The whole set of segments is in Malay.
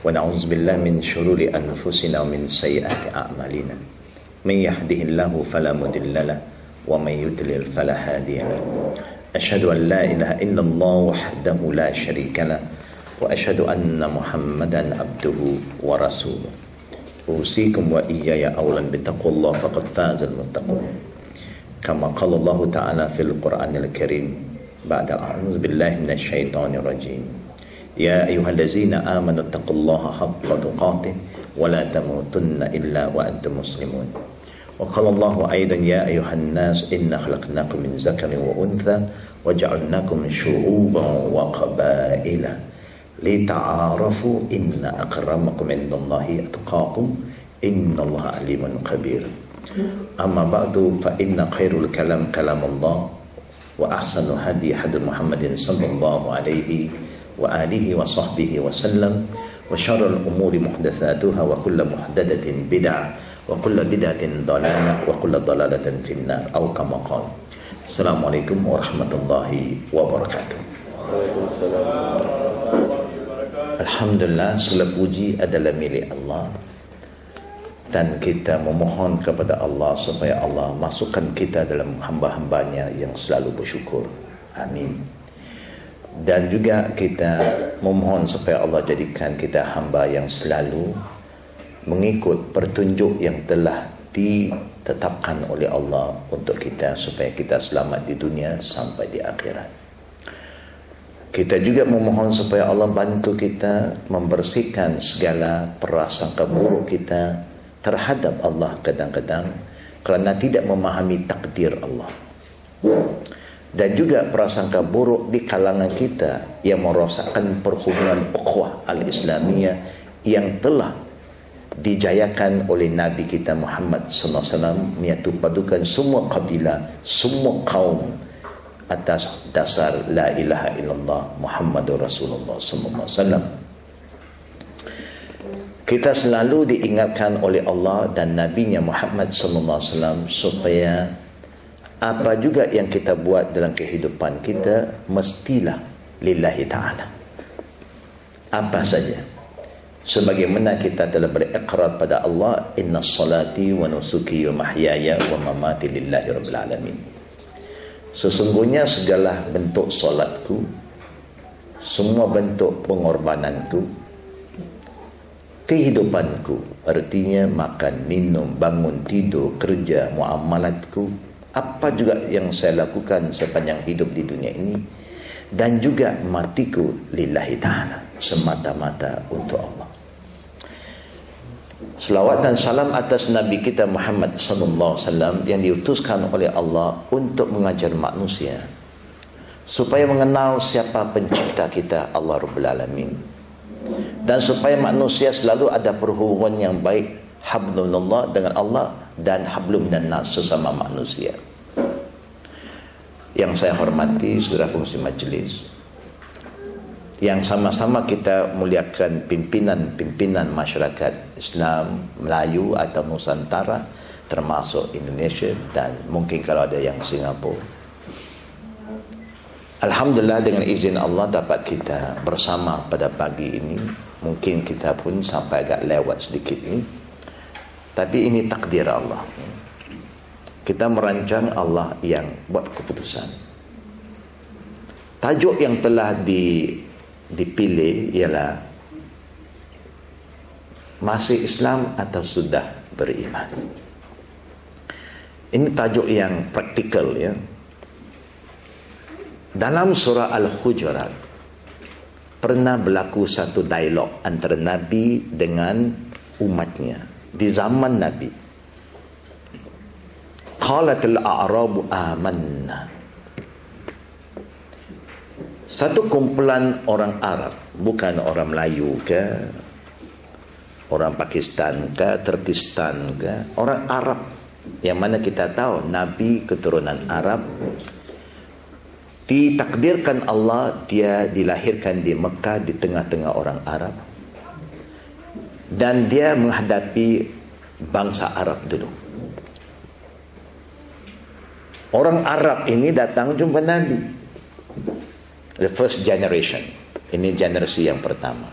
ونعوذ بالله من شرور أنفسنا ومن سيئات أعمالنا. من يهده الله فلا مضل له ومن يضلل فلا هادي له. أشهد أن لا إله إلا الله وحده لا شريك له وأشهد أن محمدا عبده ورسوله. أوصيكم وإياي أولا بتقوى الله فقد فاز المتقون. كما قال الله تعالى في القرآن الكريم بعد أعوذ بالله من الشيطان الرجيم. يا أيها الذين آمنوا اتقوا الله حق تقاته ولا تموتن إلا وأنتم مسلمون. وقال الله أيضا يا أيها الناس إن خلقناكم من ذكر وأنثى وجعلناكم شعوبا وقبائل لتعارفوا إن أكرمكم عند الله أتقاكم إن الله عليم خبير. أما بعد فإن خير الكلام كلام الله وأحسن هدي هدي محمد صلى الله عليه وآله وصحبه وسلم وشر الأمور محدثاتها وكل محدثة بدعة وكل بدعة ضلالة وكل ضلالة في النار أو كما قال السلام عليكم ورحمة الله وبركاته Alhamdulillah segala puji adalah milik Allah dan kita memohon kepada Allah supaya Allah masukkan kita dalam hamba-hambanya yang selalu bersyukur. Amin. Dan juga kita memohon supaya Allah jadikan kita hamba yang selalu mengikut pertunjuk yang telah ditetapkan oleh Allah untuk kita supaya kita selamat di dunia sampai di akhirat. Kita juga memohon supaya Allah bantu kita membersihkan segala prasangka buruk kita terhadap Allah kadang-kadang kerana tidak memahami takdir Allah. Dan juga prasangka buruk di kalangan kita yang merosakkan perhubungan ukhuwah al-Islamiyah yang telah dijayakan oleh Nabi kita Muhammad sallallahu alaihi wasallam menyatu padukan semua kabilah, semua kaum atas dasar la ilaha illallah Muhammadur Rasulullah sallallahu alaihi wasallam. Kita selalu diingatkan oleh Allah dan Nabi-Nya Muhammad sallallahu alaihi wasallam supaya apa juga yang kita buat dalam kehidupan kita mestilah lillahi taala. Apa saja. Sebagaimana kita telah berikrar pada Allah, inna salati wa nusuki wa mahyaya wa mamati lillahi rabbil alamin. Sesungguhnya segala bentuk solatku Semua bentuk pengorbananku Kehidupanku Artinya makan, minum, bangun, tidur, kerja, muamalatku Apa juga yang saya lakukan sepanjang hidup di dunia ini? Dan juga matiku lillahi ta'ala Semata-mata untuk Allah. Selawat dan salam atas Nabi kita Muhammad sallallahu alaihi wasallam yang diutuskan oleh Allah untuk mengajar manusia supaya mengenal siapa pencipta kita Allah Rabbul Alamin. Dan supaya manusia selalu ada perhubungan yang baik hablumullah dengan Allah dan hablum dan nas sesama manusia yang saya hormati saudara fungsi majlis yang sama-sama kita muliakan pimpinan-pimpinan masyarakat Islam Melayu atau Nusantara termasuk Indonesia dan mungkin kalau ada yang Singapura. Alhamdulillah dengan izin Allah dapat kita bersama pada pagi ini. Mungkin kita pun sampai agak lewat sedikit ini. Tapi ini takdir Allah. Kita merancang Allah yang buat keputusan. Tajuk yang telah di dipilih ialah masih Islam atau sudah beriman. Ini tajuk yang praktikal ya. Dalam surah Al-Hujurat pernah berlaku satu dialog antara Nabi dengan umatnya di zaman Nabi. Qalatul a'rabu amanna. Satu kumpulan orang Arab, bukan orang Melayu ke, orang Pakistan ke, Turkistan ke, orang Arab yang mana kita tahu Nabi keturunan Arab ditakdirkan Allah dia dilahirkan di Mekah di tengah-tengah orang Arab dan dia menghadapi bangsa Arab dulu. Orang Arab ini datang jumpa Nabi. The first generation. Ini generasi yang pertama.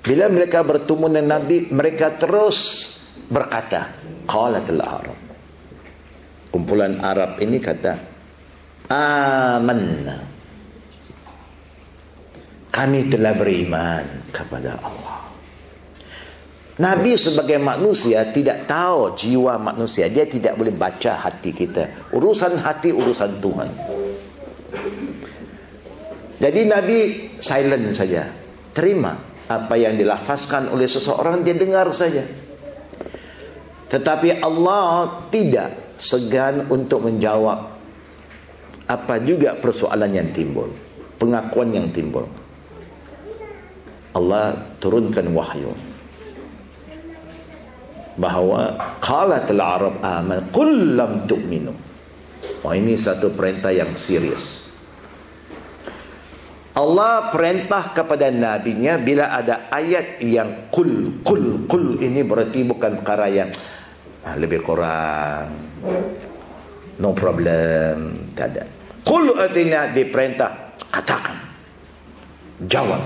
Bila mereka bertemu dengan Nabi mereka terus berkata qalatul Arab. Kumpulan Arab ini kata amanna. Kami telah beriman kepada Allah Nabi sebagai manusia tidak tahu jiwa manusia. Dia tidak boleh baca hati kita. Urusan hati urusan Tuhan. Jadi Nabi silent saja. Terima apa yang dilafazkan oleh seseorang dia dengar saja. Tetapi Allah tidak segan untuk menjawab apa juga persoalan yang timbul pengakuan yang timbul. Allah turunkan wahyu bahawa qalatul arab aman qul lam tu'minu oh ini satu perintah yang serius Allah perintah kepada nabinya bila ada ayat yang kul kul kul ini berarti bukan perkara yang ah, lebih kurang no problem ada Kul artinya diperintah katakan. Jawab.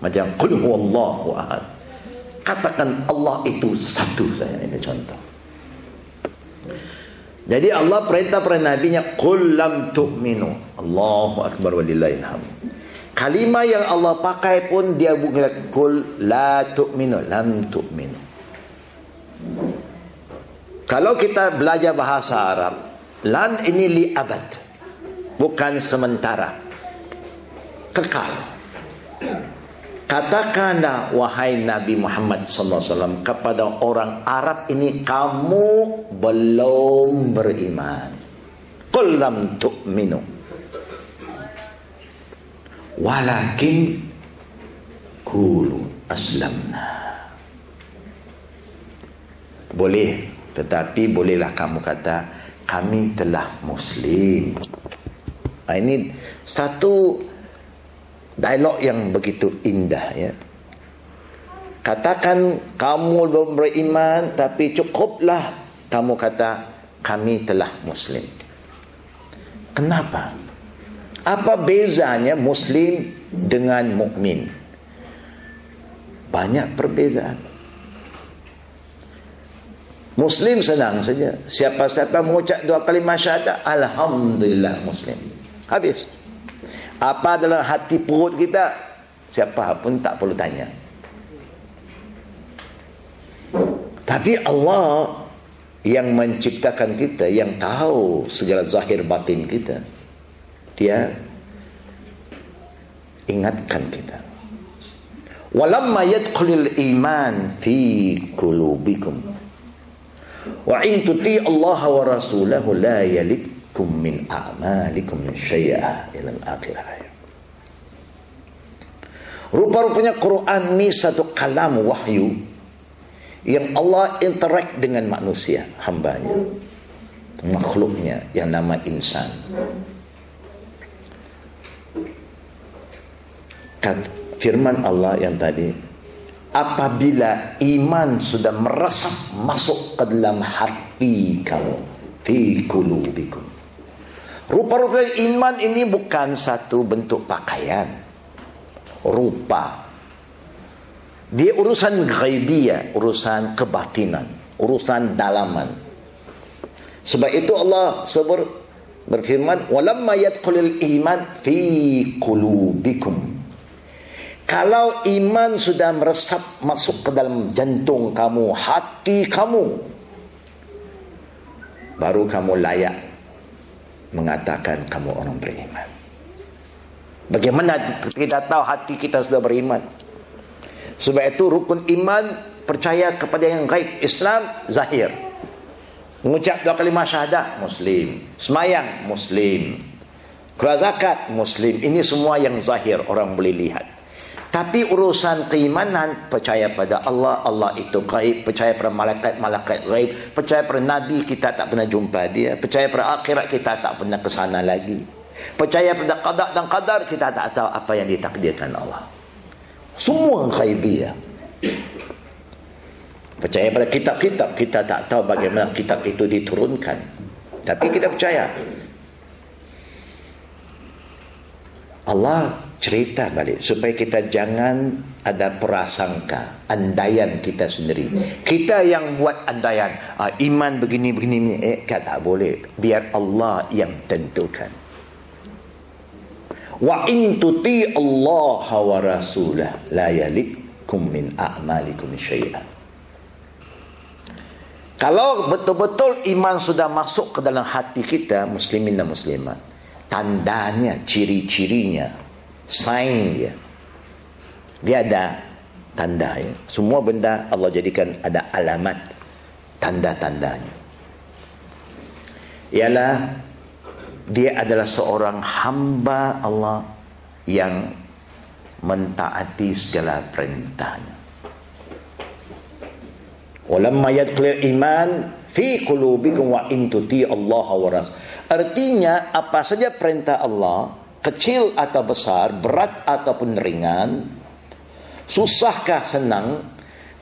Macam kul huwallahu ahad. Katakan Allah itu satu saja ini contoh. Jadi Allah perintah pada nabinya kul lam tu'minu. Allahu akbar walillahil hamd. Kalimah yang Allah pakai pun dia bukan kul la tu'minu, lam tu'minu. Kalau kita belajar bahasa Arab, Lan ini li abad. Bukan sementara. Kekal. Katakanlah wahai Nabi Muhammad sallallahu alaihi wasallam kepada orang Arab ini kamu belum beriman. Qul lam tu'minu. Walakin kulu aslamna. Boleh tetapi bolehlah kamu kata kami telah muslim. Ini satu dialog yang begitu indah ya. Katakan kamu belum beriman tapi cukuplah kamu kata kami telah muslim. Kenapa? Apa bezanya muslim dengan mukmin? Banyak perbezaan. Muslim senang saja. Siapa-siapa mengucap dua kalimah syahadat, alhamdulillah muslim. Habis. Apa adalah hati perut kita? Siapa pun tak perlu tanya. Tapi Allah yang menciptakan kita, yang tahu segala zahir batin kita. Dia ingatkan kita. Walamma yadkhulul iman fi qulubikum wa in tuti Allah wa rasulahu la yalikum min a'malikum min syai'a ila akhir ayat rupa-rupanya Quran ni satu kalam wahyu yang Allah interact dengan manusia hambanya makhluknya yang nama insan. Kat, firman Allah yang tadi apabila iman sudah meresap masuk ke dalam hati kamu fi qulubikum rupa-rupa iman ini bukan satu bentuk pakaian. Rupa. Dia urusan ghaibiyah urusan kebatinan urusan dalaman. Sebab itu Allah sebut berfirman walamma yadkhulul iman fi qulubikum. Kalau iman sudah meresap masuk ke dalam jantung kamu, hati kamu, baru kamu layak mengatakan kamu orang beriman. Bagaimana kita tahu hati kita sudah beriman? Sebab itu rukun iman percaya kepada yang gaib Islam zahir. Mengucap dua kalimah syahadah muslim, semayang muslim, keluar zakat muslim. Ini semua yang zahir orang boleh lihat. Tapi urusan keimanan percaya pada Allah, Allah itu gaib, percaya pada malaikat, malaikat gaib, percaya pada nabi kita tak pernah jumpa dia, percaya pada akhirat kita tak pernah ke sana lagi. Percaya pada qada dan qadar kita tak tahu apa yang ditakdirkan Allah. Semua ghaibiyah. Percaya pada kitab-kitab kita tak tahu bagaimana kitab itu diturunkan. Tapi kita percaya Allah cerita balik supaya kita jangan ada prasangka andaian kita sendiri. Kita yang buat andaian uh, iman begini begini eh kata boleh. Biar Allah yang tentukan. Wa in tuti Allah wa rasulah la yalikum min a'malikum syai'an kalau betul-betul iman sudah masuk ke dalam hati kita muslimin dan muslimat tandanya ciri-cirinya sign dia. Dia ada tanda ya. Semua benda Allah jadikan ada alamat tanda-tandanya. Ialah dia adalah seorang hamba Allah yang mentaati segala perintahnya. Walamma yadkhul iman fi qulubikum wa in tuti Allah wa rasul artinya apa saja perintah Allah kecil atau besar, berat ataupun ringan, susahkah senang,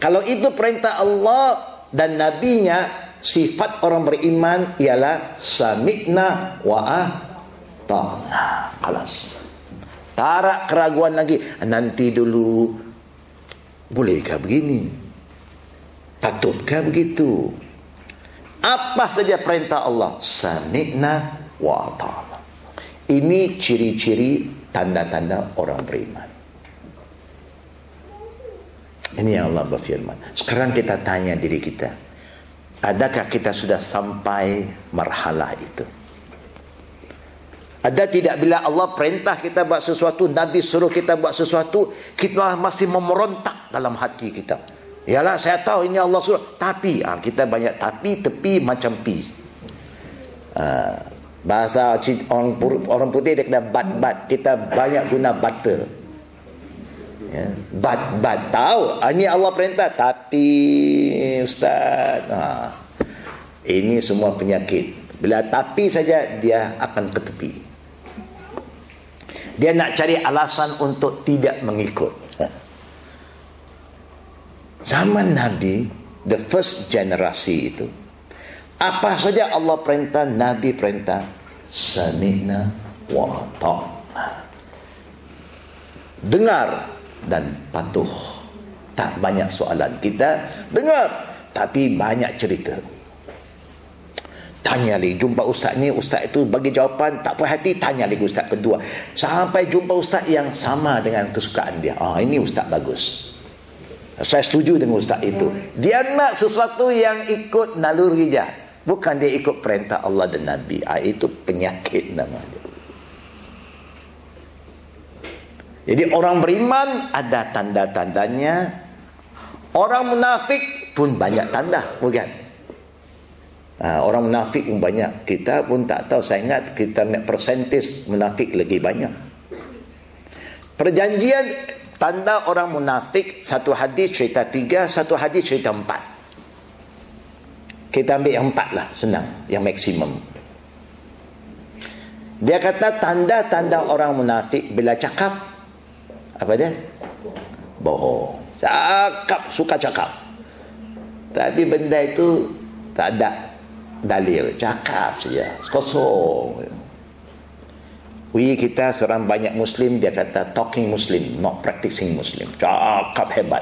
kalau itu perintah Allah dan nabinya, sifat orang beriman ialah sami'na wa ta'na. Alas. Tarak keraguan lagi. Nanti dulu, bolehkah begini? Patutkah begitu? Apa saja perintah Allah? Sami'na wa ta'na. Ini ciri-ciri tanda-tanda orang beriman. Ini yang Allah berfirman. Sekarang kita tanya diri kita. Adakah kita sudah sampai marhalah itu? Ada tidak bila Allah perintah kita buat sesuatu, Nabi suruh kita buat sesuatu, kita masih memerontak dalam hati kita. Yalah saya tahu ini Allah suruh. Tapi, ah, kita banyak tapi, tepi macam pi. Uh, Bahasa orang orang putih dia kena bat-bat. Kita banyak guna butter. Ya, bat-bat. Tahu, ini Allah perintah. Tapi, Ustaz, ha, ini semua penyakit. Bila tapi saja, dia akan ke tepi. Dia nak cari alasan untuk tidak mengikut. Ha. Zaman Nabi, the first generasi itu, apa saja Allah perintah, Nabi perintah, sami'na wa ta'na. Dengar dan patuh. Tak banyak soalan. Kita dengar tapi banyak cerita. Tanya lagi jumpa ustaz ni, ustaz itu bagi jawapan tak puas hati, tanya lagi ustaz kedua. Sampai jumpa ustaz yang sama dengan kesukaan dia. Ah ini ustaz bagus. Saya setuju dengan ustaz itu. Dia nak sesuatu yang ikut naluri dia. Bukan dia ikut perintah Allah dan Nabi. Ha, itu penyakit nama dia. Jadi orang beriman ada tanda-tandanya. Orang munafik pun banyak tanda. Bukan? Ha, orang munafik pun banyak. Kita pun tak tahu. Saya ingat kita nak persentis munafik lagi banyak. Perjanjian tanda orang munafik. Satu hadis cerita tiga. Satu hadis cerita empat. Kita ambil yang empat lah, senang. Yang maksimum. Dia kata tanda-tanda orang munafik bila cakap. Apa dia? Bohong. Cakap, suka cakap. Tapi benda itu tak ada dalil. Cakap saja. Kosong. We kita seorang banyak Muslim, dia kata talking Muslim, not practicing Muslim. Cakap hebat.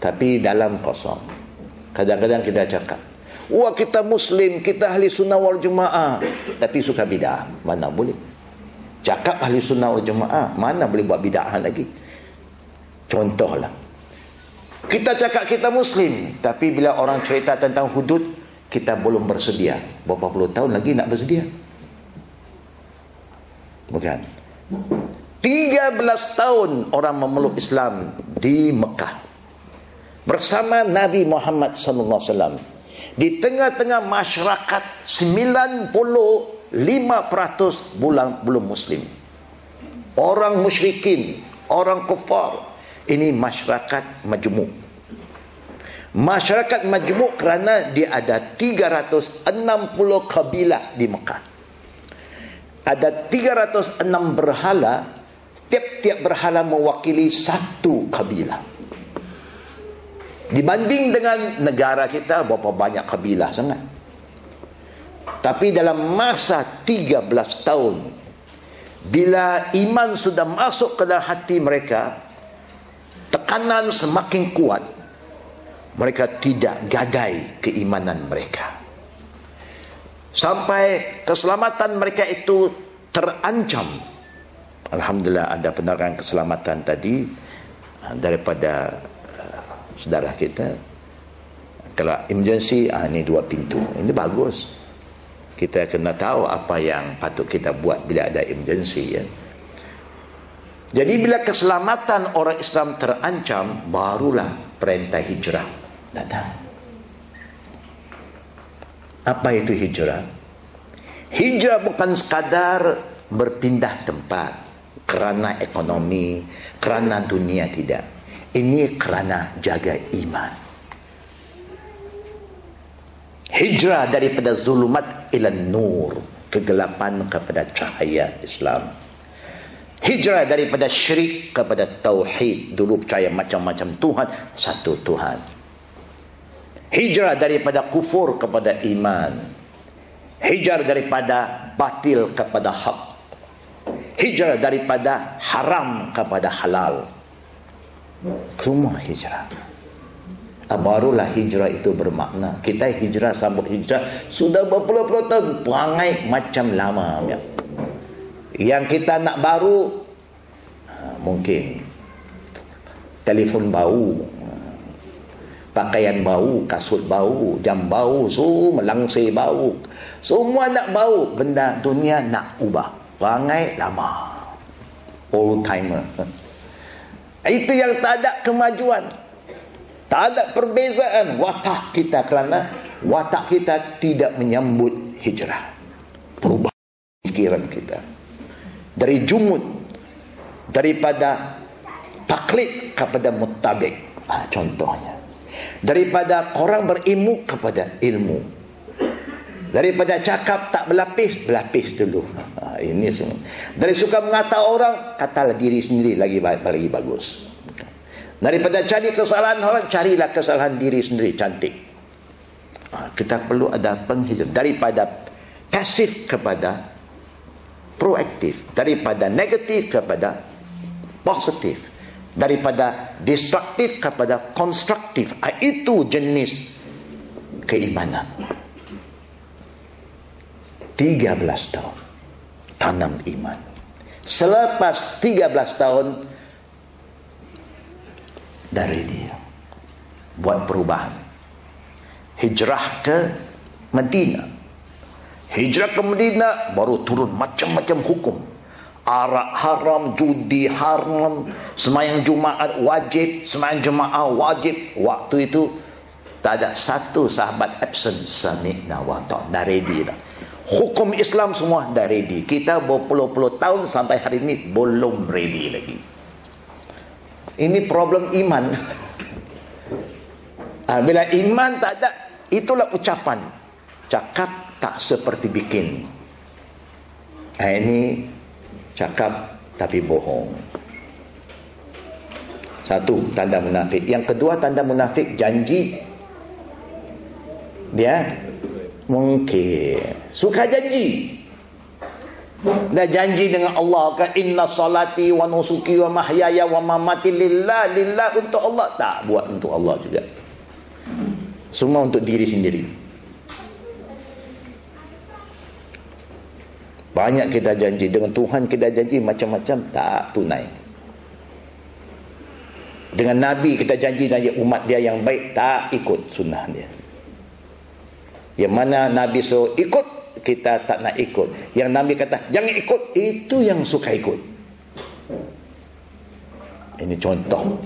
Tapi dalam kosong. Kadang-kadang kita cakap, wah kita Muslim, kita ahli sunnah wal jemaah. Tapi suka bid'ah. Mana boleh? Cakap ahli sunnah wal jemaah. Mana boleh buat bid'ah lagi? Contohlah. Kita cakap kita Muslim. Tapi bila orang cerita tentang hudud, kita belum bersedia. Berapa puluh tahun lagi nak bersedia? Bukan. 13 tahun orang memeluk Islam di Mekah bersama Nabi Muhammad sallallahu alaihi wasallam di tengah-tengah masyarakat 95% bulan belum muslim orang musyrikin, orang kufar. Ini masyarakat majmuk. Masyarakat majmuk kerana dia ada 360 kabilah di Mekah. Ada 306 berhala, tiap-tiap berhala mewakili satu kabilah. Dibanding dengan negara kita berapa banyak kabilah sangat. Tapi dalam masa 13 tahun bila iman sudah masuk ke dalam hati mereka tekanan semakin kuat mereka tidak gadai keimanan mereka sampai keselamatan mereka itu terancam Alhamdulillah ada penerangan keselamatan tadi daripada saudara kita kalau emergency ah, ini dua pintu ini bagus kita kena tahu apa yang patut kita buat bila ada emergency ya. Jadi bila keselamatan orang Islam terancam barulah perintah hijrah datang. Apa itu hijrah? Hijrah bukan sekadar berpindah tempat kerana ekonomi, kerana dunia tidak. Ini kerana jaga iman. Hijrah daripada zulumat ila nur, kegelapan kepada cahaya Islam. Hijrah daripada syirik kepada tauhid, dulu percaya macam-macam Tuhan, satu Tuhan. Hijrah daripada kufur kepada iman. Hijrah daripada batil kepada hak. Hijrah daripada haram kepada halal. Semua hijrah. Ah, barulah hijrah itu bermakna. Kita hijrah sambut hijrah sudah berpuluh-puluh tahun. Perangai macam lama ya. yang kita nak baru ah, mungkin telefon bau pakaian bau kasut bau jam bau semua langsir bau. Semua nak bau benda dunia nak ubah. Perangai lama. Old timer itu yang tak ada kemajuan tak ada perbezaan watak kita kerana watak kita tidak menyambut hijrah. Berubah pikiran kita. Dari jumud daripada taklid kepada mutabik. Ah, contohnya. Daripada orang berilmu kepada ilmu. Daripada cakap tak berlapis, berlapis dulu. Ah, ini semua. Dari suka mengata orang, katalah diri sendiri lagi lagi bagus. Daripada cari kesalahan orang, carilah kesalahan diri sendiri cantik. Ha, kita perlu ada penghijrah daripada pasif kepada proaktif, daripada negatif kepada positif, daripada destruktif kepada konstruktif. Ha, itu jenis keimanan. 13 tahun. Tanam iman. Selepas 13 tahun dari dia buat perubahan. Hijrah ke Medina. Hijrah ke Medina baru turun macam-macam hukum. Arak haram judi haram semayang Jumaat wajib semayang Jumaat wajib. Waktu itu tak ada satu sahabat absent sami'na wa ta'na. Ready dah hukum Islam semua dah ready kita berpuluh-puluh tahun sampai hari ini belum ready lagi ini problem iman. Ha, bila iman tak ada, itulah ucapan. Cakap tak seperti bikin. Ha, ini cakap tapi bohong. Satu, tanda munafik. Yang kedua, tanda munafik janji. Dia mungkin suka janji. Dan janji dengan Allah kan inna salati wa nusuki wa mahyaya wa mamati lillah lillah untuk Allah tak buat untuk Allah juga. Semua untuk diri sendiri. Banyak kita janji dengan Tuhan kita janji macam-macam tak tunai. Dengan Nabi kita janji janji umat dia yang baik tak ikut sunnah dia. Yang mana Nabi suruh ikut kita tak nak ikut. Yang Nabi kata, jangan ikut, itu yang suka ikut. Ini contoh.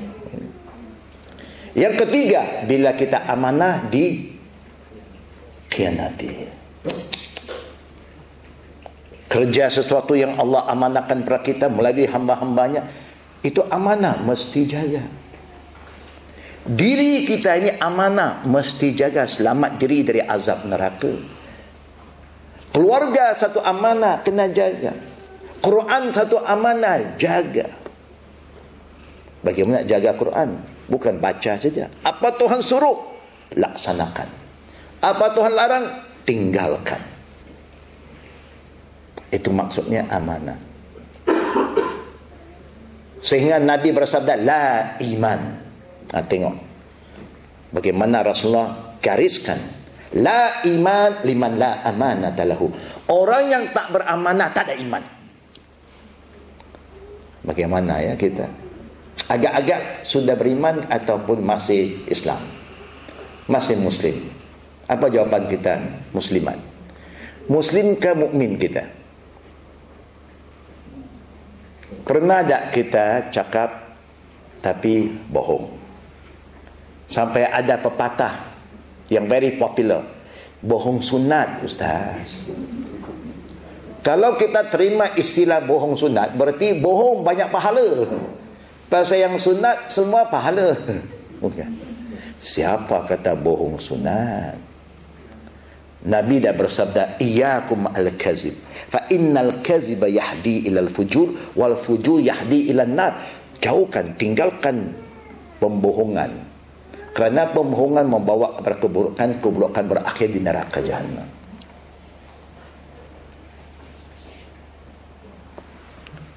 Yang ketiga, bila kita amanah di kianati. kerja sesuatu yang Allah amanahkan kepada kita melalui hamba-hambanya itu amanah mesti jaga diri kita ini amanah mesti jaga selamat diri dari azab neraka. Keluarga satu amanah kena jaga. Quran satu amanah jaga. Bagaimana jaga Quran? Bukan baca saja. Apa Tuhan suruh? Laksanakan. Apa Tuhan larang? Tinggalkan. Itu maksudnya amanah. Sehingga Nabi bersabda la iman ha, tengok. Bagaimana Rasulullah gariskan la iman liman la amanah lahu. Orang yang tak beramanah tak ada iman. Bagaimana ya kita? Agak-agak sudah beriman ataupun masih Islam. Masih muslim. Apa jawaban kita? Musliman muslim ke mukmin kita? Pernah tak kita cakap tapi bohong? Sampai ada pepatah yang very popular. Bohong sunat, Ustaz. Kalau kita terima istilah bohong sunat, berarti bohong banyak pahala. Pasal yang sunat semua pahala. Bukan. Siapa kata bohong sunat? Nabi dah bersabda iyyakum al-kazib fa innal kaziba yahdi ila al-fujur wal fujur yahdi ila nar jauhkan tinggalkan pembohongan kerana pembohongan membawa kepada keburukan keburukan berakhir di neraka jahanam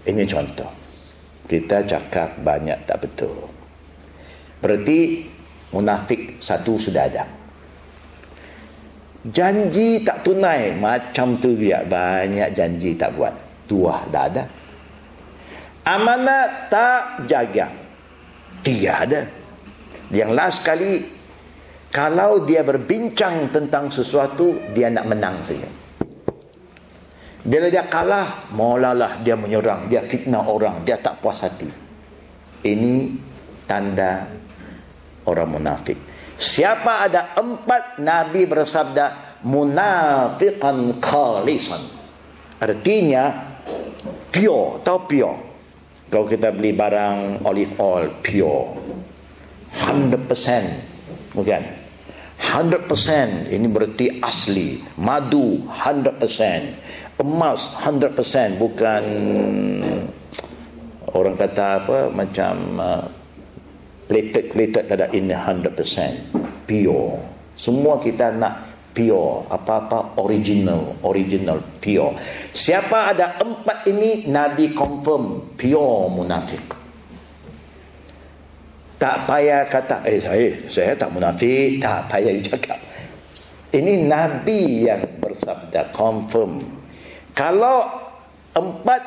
ini contoh kita cakap banyak tak betul berarti munafik satu sudah ada Janji tak tunai macam tu dia banyak janji tak buat. Tuah dah ada. Amanat tak jaga. Dia ada. Yang last kali kalau dia berbincang tentang sesuatu dia nak menang saja. Bila dia kalah, mulalah dia menyerang, dia fitnah orang, dia tak puas hati. Ini tanda orang munafik. Siapa ada empat Nabi bersabda munafiqan khalisan. Artinya pure, tahu pure. Kalau kita beli barang olive oil pure. 100% bukan? 100% ini berarti asli. Madu 100%. Emas 100% bukan orang kata apa macam uh, plated plated ada ini 100% pure. Semua kita nak pure. Apa-apa original original pure. Siapa ada empat ini nabi confirm pure munafik tak payah kata eh saya saya tak munafik tak payah cakap ini nabi yang bersabda confirm kalau empat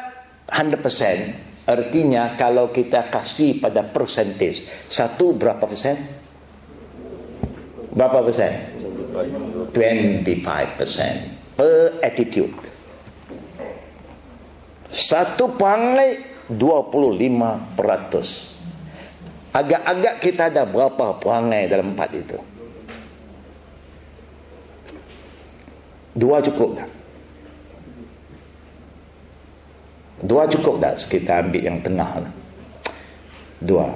100% Artinya kalau kita kasih pada percentage satu berapa persen? Berapa persen? 25 persen per attitude. Satu perangai 25 peratus. Agak-agak kita ada berapa perangai dalam empat itu? Dua cukup tak? Dua cukup tak kita ambil yang tengah lah. Dua.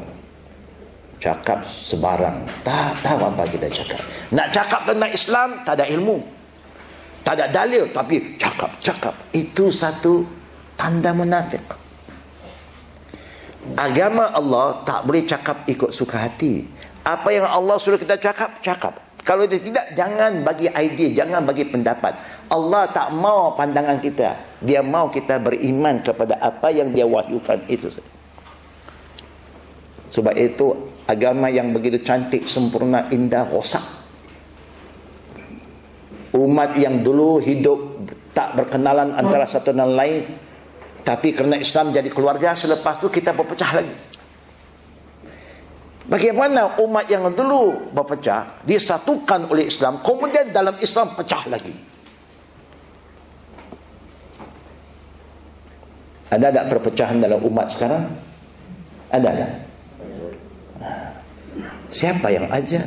Cakap sebarang. Tak tahu apa kita cakap. Nak cakap tentang Islam, tak ada ilmu. Tak ada dalil, tapi cakap, cakap. Itu satu tanda munafik. Agama Allah tak boleh cakap ikut suka hati. Apa yang Allah suruh kita cakap, cakap. Kalau tidak, jangan bagi idea, jangan bagi pendapat. Allah tak mau pandangan kita. Dia mau kita beriman kepada apa yang dia wahyukan itu. Sebab itu agama yang begitu cantik, sempurna, indah, rosak. Umat yang dulu hidup tak berkenalan antara satu dan lain. Tapi kerana Islam jadi keluarga, selepas itu kita berpecah lagi. Bagaimana umat yang dulu berpecah, disatukan oleh Islam, kemudian dalam Islam pecah lagi. Ada tak perpecahan dalam umat sekarang? Ada tak? Siapa yang ajar?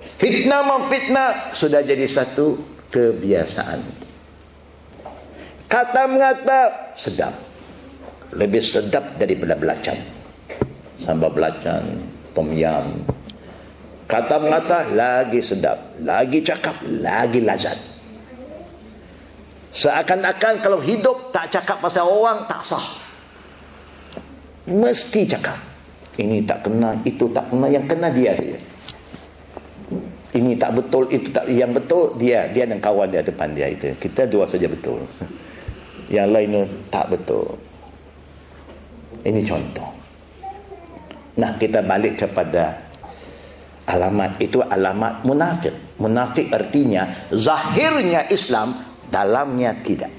Fitnah memfitnah sudah jadi satu kebiasaan. Kata mengata sedap. Lebih sedap daripada belacan. Sambal belacan, tom yam. Kata mengata lagi sedap. Lagi cakap, lagi lazat. Seakan-akan kalau hidup tak cakap pasal orang, tak sah. Mesti cakap. Ini tak kena, itu tak kena, yang kena dia saja ini tak betul itu tak yang betul dia dia dan kawan dia depan dia itu kita dua saja betul yang lain itu tak betul. Ini contoh. Nah kita balik kepada alamat itu alamat munafik. Munafik artinya zahirnya Islam dalamnya tidak.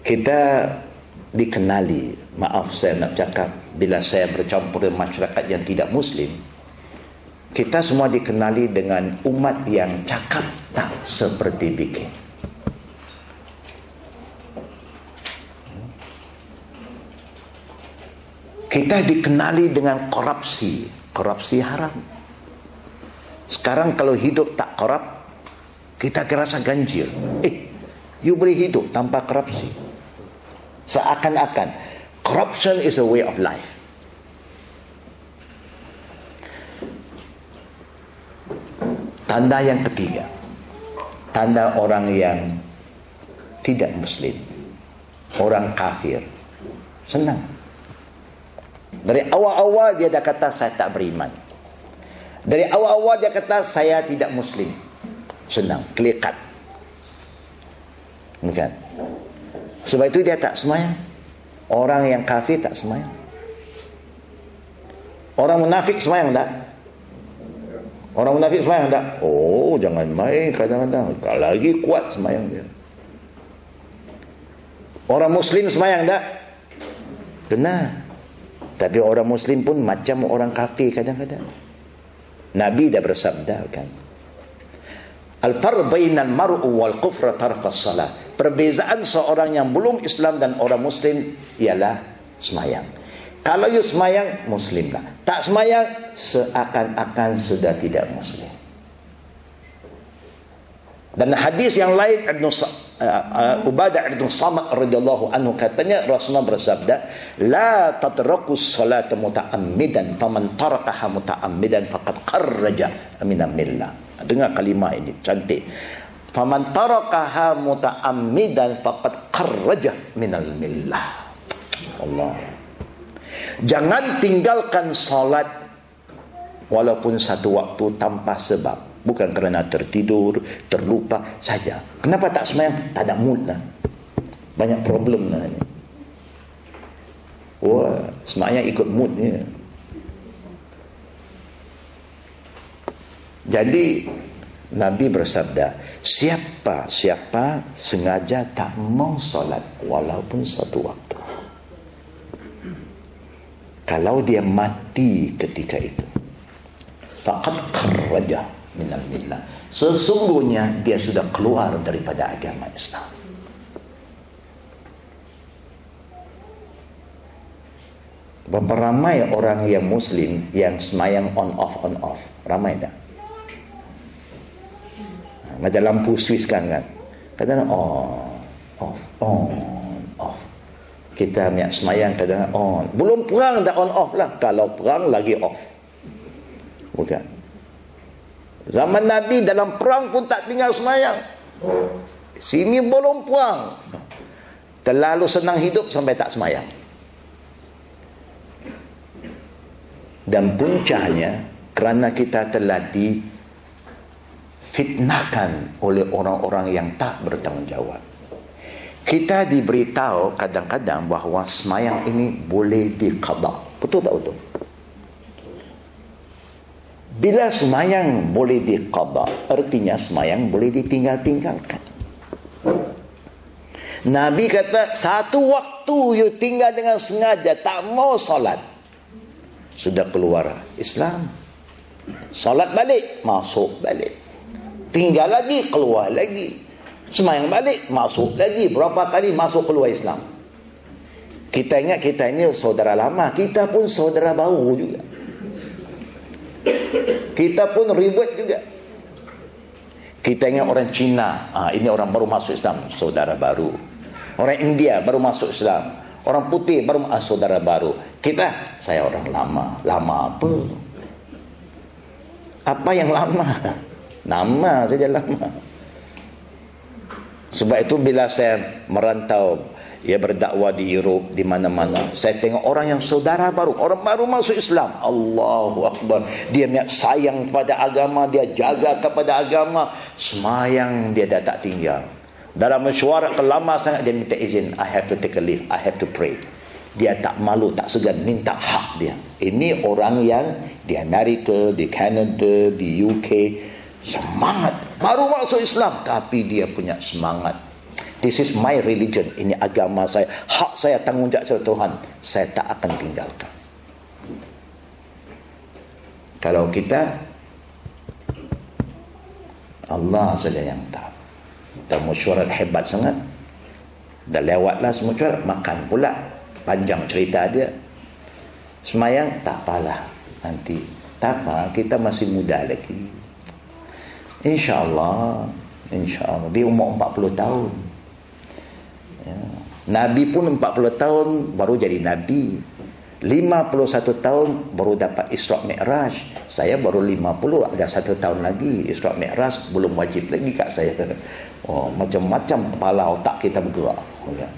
Kita dikenali maaf saya nak cakap bila saya bercampur dengan masyarakat yang tidak muslim kita semua dikenali dengan umat yang cakap tak seperti bikin. Kita dikenali dengan korupsi. Korupsi haram. Sekarang kalau hidup tak korup kita terasa ganjil. Eh you boleh hidup tanpa korupsi. Seakan-akan Corruption is a way of life. Tanda yang ketiga. Tanda orang yang tidak muslim. Orang kafir. Senang. Dari awal-awal dia dah kata saya tak beriman. Dari awal-awal dia kata saya tidak muslim. Senang, cut. Bukan? Sebab itu dia tak semayang. Orang yang kafir tak semayang. Orang munafik semayang tak? Orang munafik semayang tak? Oh, jangan main kadang-kadang. Kalau lagi kuat semayang dia. Orang muslim semayang tak? Kena. Tapi orang muslim pun macam orang kafir kadang-kadang. Nabi dah bersabda kan. Al-far bainal mar'u wal kufra tarqa salat perbezaan seorang yang belum Islam dan orang Muslim ialah semayang. Kalau you semayang, Muslim lah. Tak semayang, seakan-akan sudah tidak Muslim. Dan hadis yang lain Ibn uh, uh, Ubadah Ibn Samad radhiyallahu anhu katanya Rasulullah bersabda la tatraku salat muta'ammidan faman tarakaha muta'ammidan faqad qarraja min millah dengar kalimah ini cantik. Faman tarakaha muta'ammidan faqad kharraja minal millah Allah jangan tinggalkan salat walaupun satu waktu tanpa sebab. Bukan kerana tertidur terlupa saja. Kenapa tak semayang? Tak ada mood lah. Banyak problem lah ni. Wah semayang ikut mood ni. Jadi Nabi bersabda Siapa siapa sengaja tak mau solat walaupun satu waktu. Kalau dia mati ketika itu. Faqad kharraja minal millah. Sesungguhnya dia sudah keluar daripada agama Islam. Berapa ramai orang yang muslim yang semayang on off on off? Ramai tak? macam lampu Swiss kan kan kadang on off on off kita ambil semayang kadang on. Belum perang dah on off lah. Kalau perang lagi off. Bukan. Zaman Nabi dalam perang pun tak tinggal semayang. Sini belum perang. Terlalu senang hidup sampai tak semayang. Dan puncanya kerana kita terlatih fitnahkan oleh orang-orang yang tak bertanggungjawab. Kita diberitahu kadang-kadang bahawa semayang ini boleh diqadak. Betul tak betul? Bila semayang boleh diqadak, artinya semayang boleh ditinggal-tinggalkan. Nabi kata, satu waktu you tinggal dengan sengaja, tak mau salat. Sudah keluar Islam. Salat balik, masuk balik tinggal lagi keluar lagi semayang balik masuk lagi berapa kali masuk keluar Islam kita ingat kita ini saudara lama kita pun saudara baru juga Kita pun reward juga. Kita ingat orang Cina, ah, ini orang baru masuk Islam, saudara baru. Orang India baru masuk Islam. Orang putih baru ah, saudara baru. Kita, saya orang lama. Lama apa? Apa yang lama? Nama saja lama. Sebab itu bila saya merantau ia berdakwah di Europe di mana-mana saya tengok orang yang saudara baru orang baru masuk Islam. Allahu Akbar. Dia niat sayang pada agama dia jaga kepada agama. Semayang dia dah tak tinggal. Dalam mesyuarat kelama sangat dia minta izin I have to take a leave I have to pray. Dia tak malu tak segan minta hak dia. Ini orang yang di Amerika di Canada di UK semangat baru masuk Islam tapi dia punya semangat This is my religion. Ini agama saya. Hak saya tanggungjawab kepada Tuhan. Saya tak akan tinggalkan. Kalau kita Allah saja yang tahu. Dan mesyuarat hebat sangat. Dah lewatlah semua. Makan pula. Panjang cerita dia. Semayang tak apalah. Nanti. Tak apa. Kita masih muda lagi. InsyaAllah. InsyaAllah. Di umur 40 tahun. Ya. Nabi pun 40 tahun baru jadi Nabi. 51 tahun baru dapat Isra' Mi'raj. Saya baru 50, ada satu tahun lagi. Isra' Mi'raj belum wajib lagi kat saya. Oh, macam-macam kepala otak kita bergerak. Ya.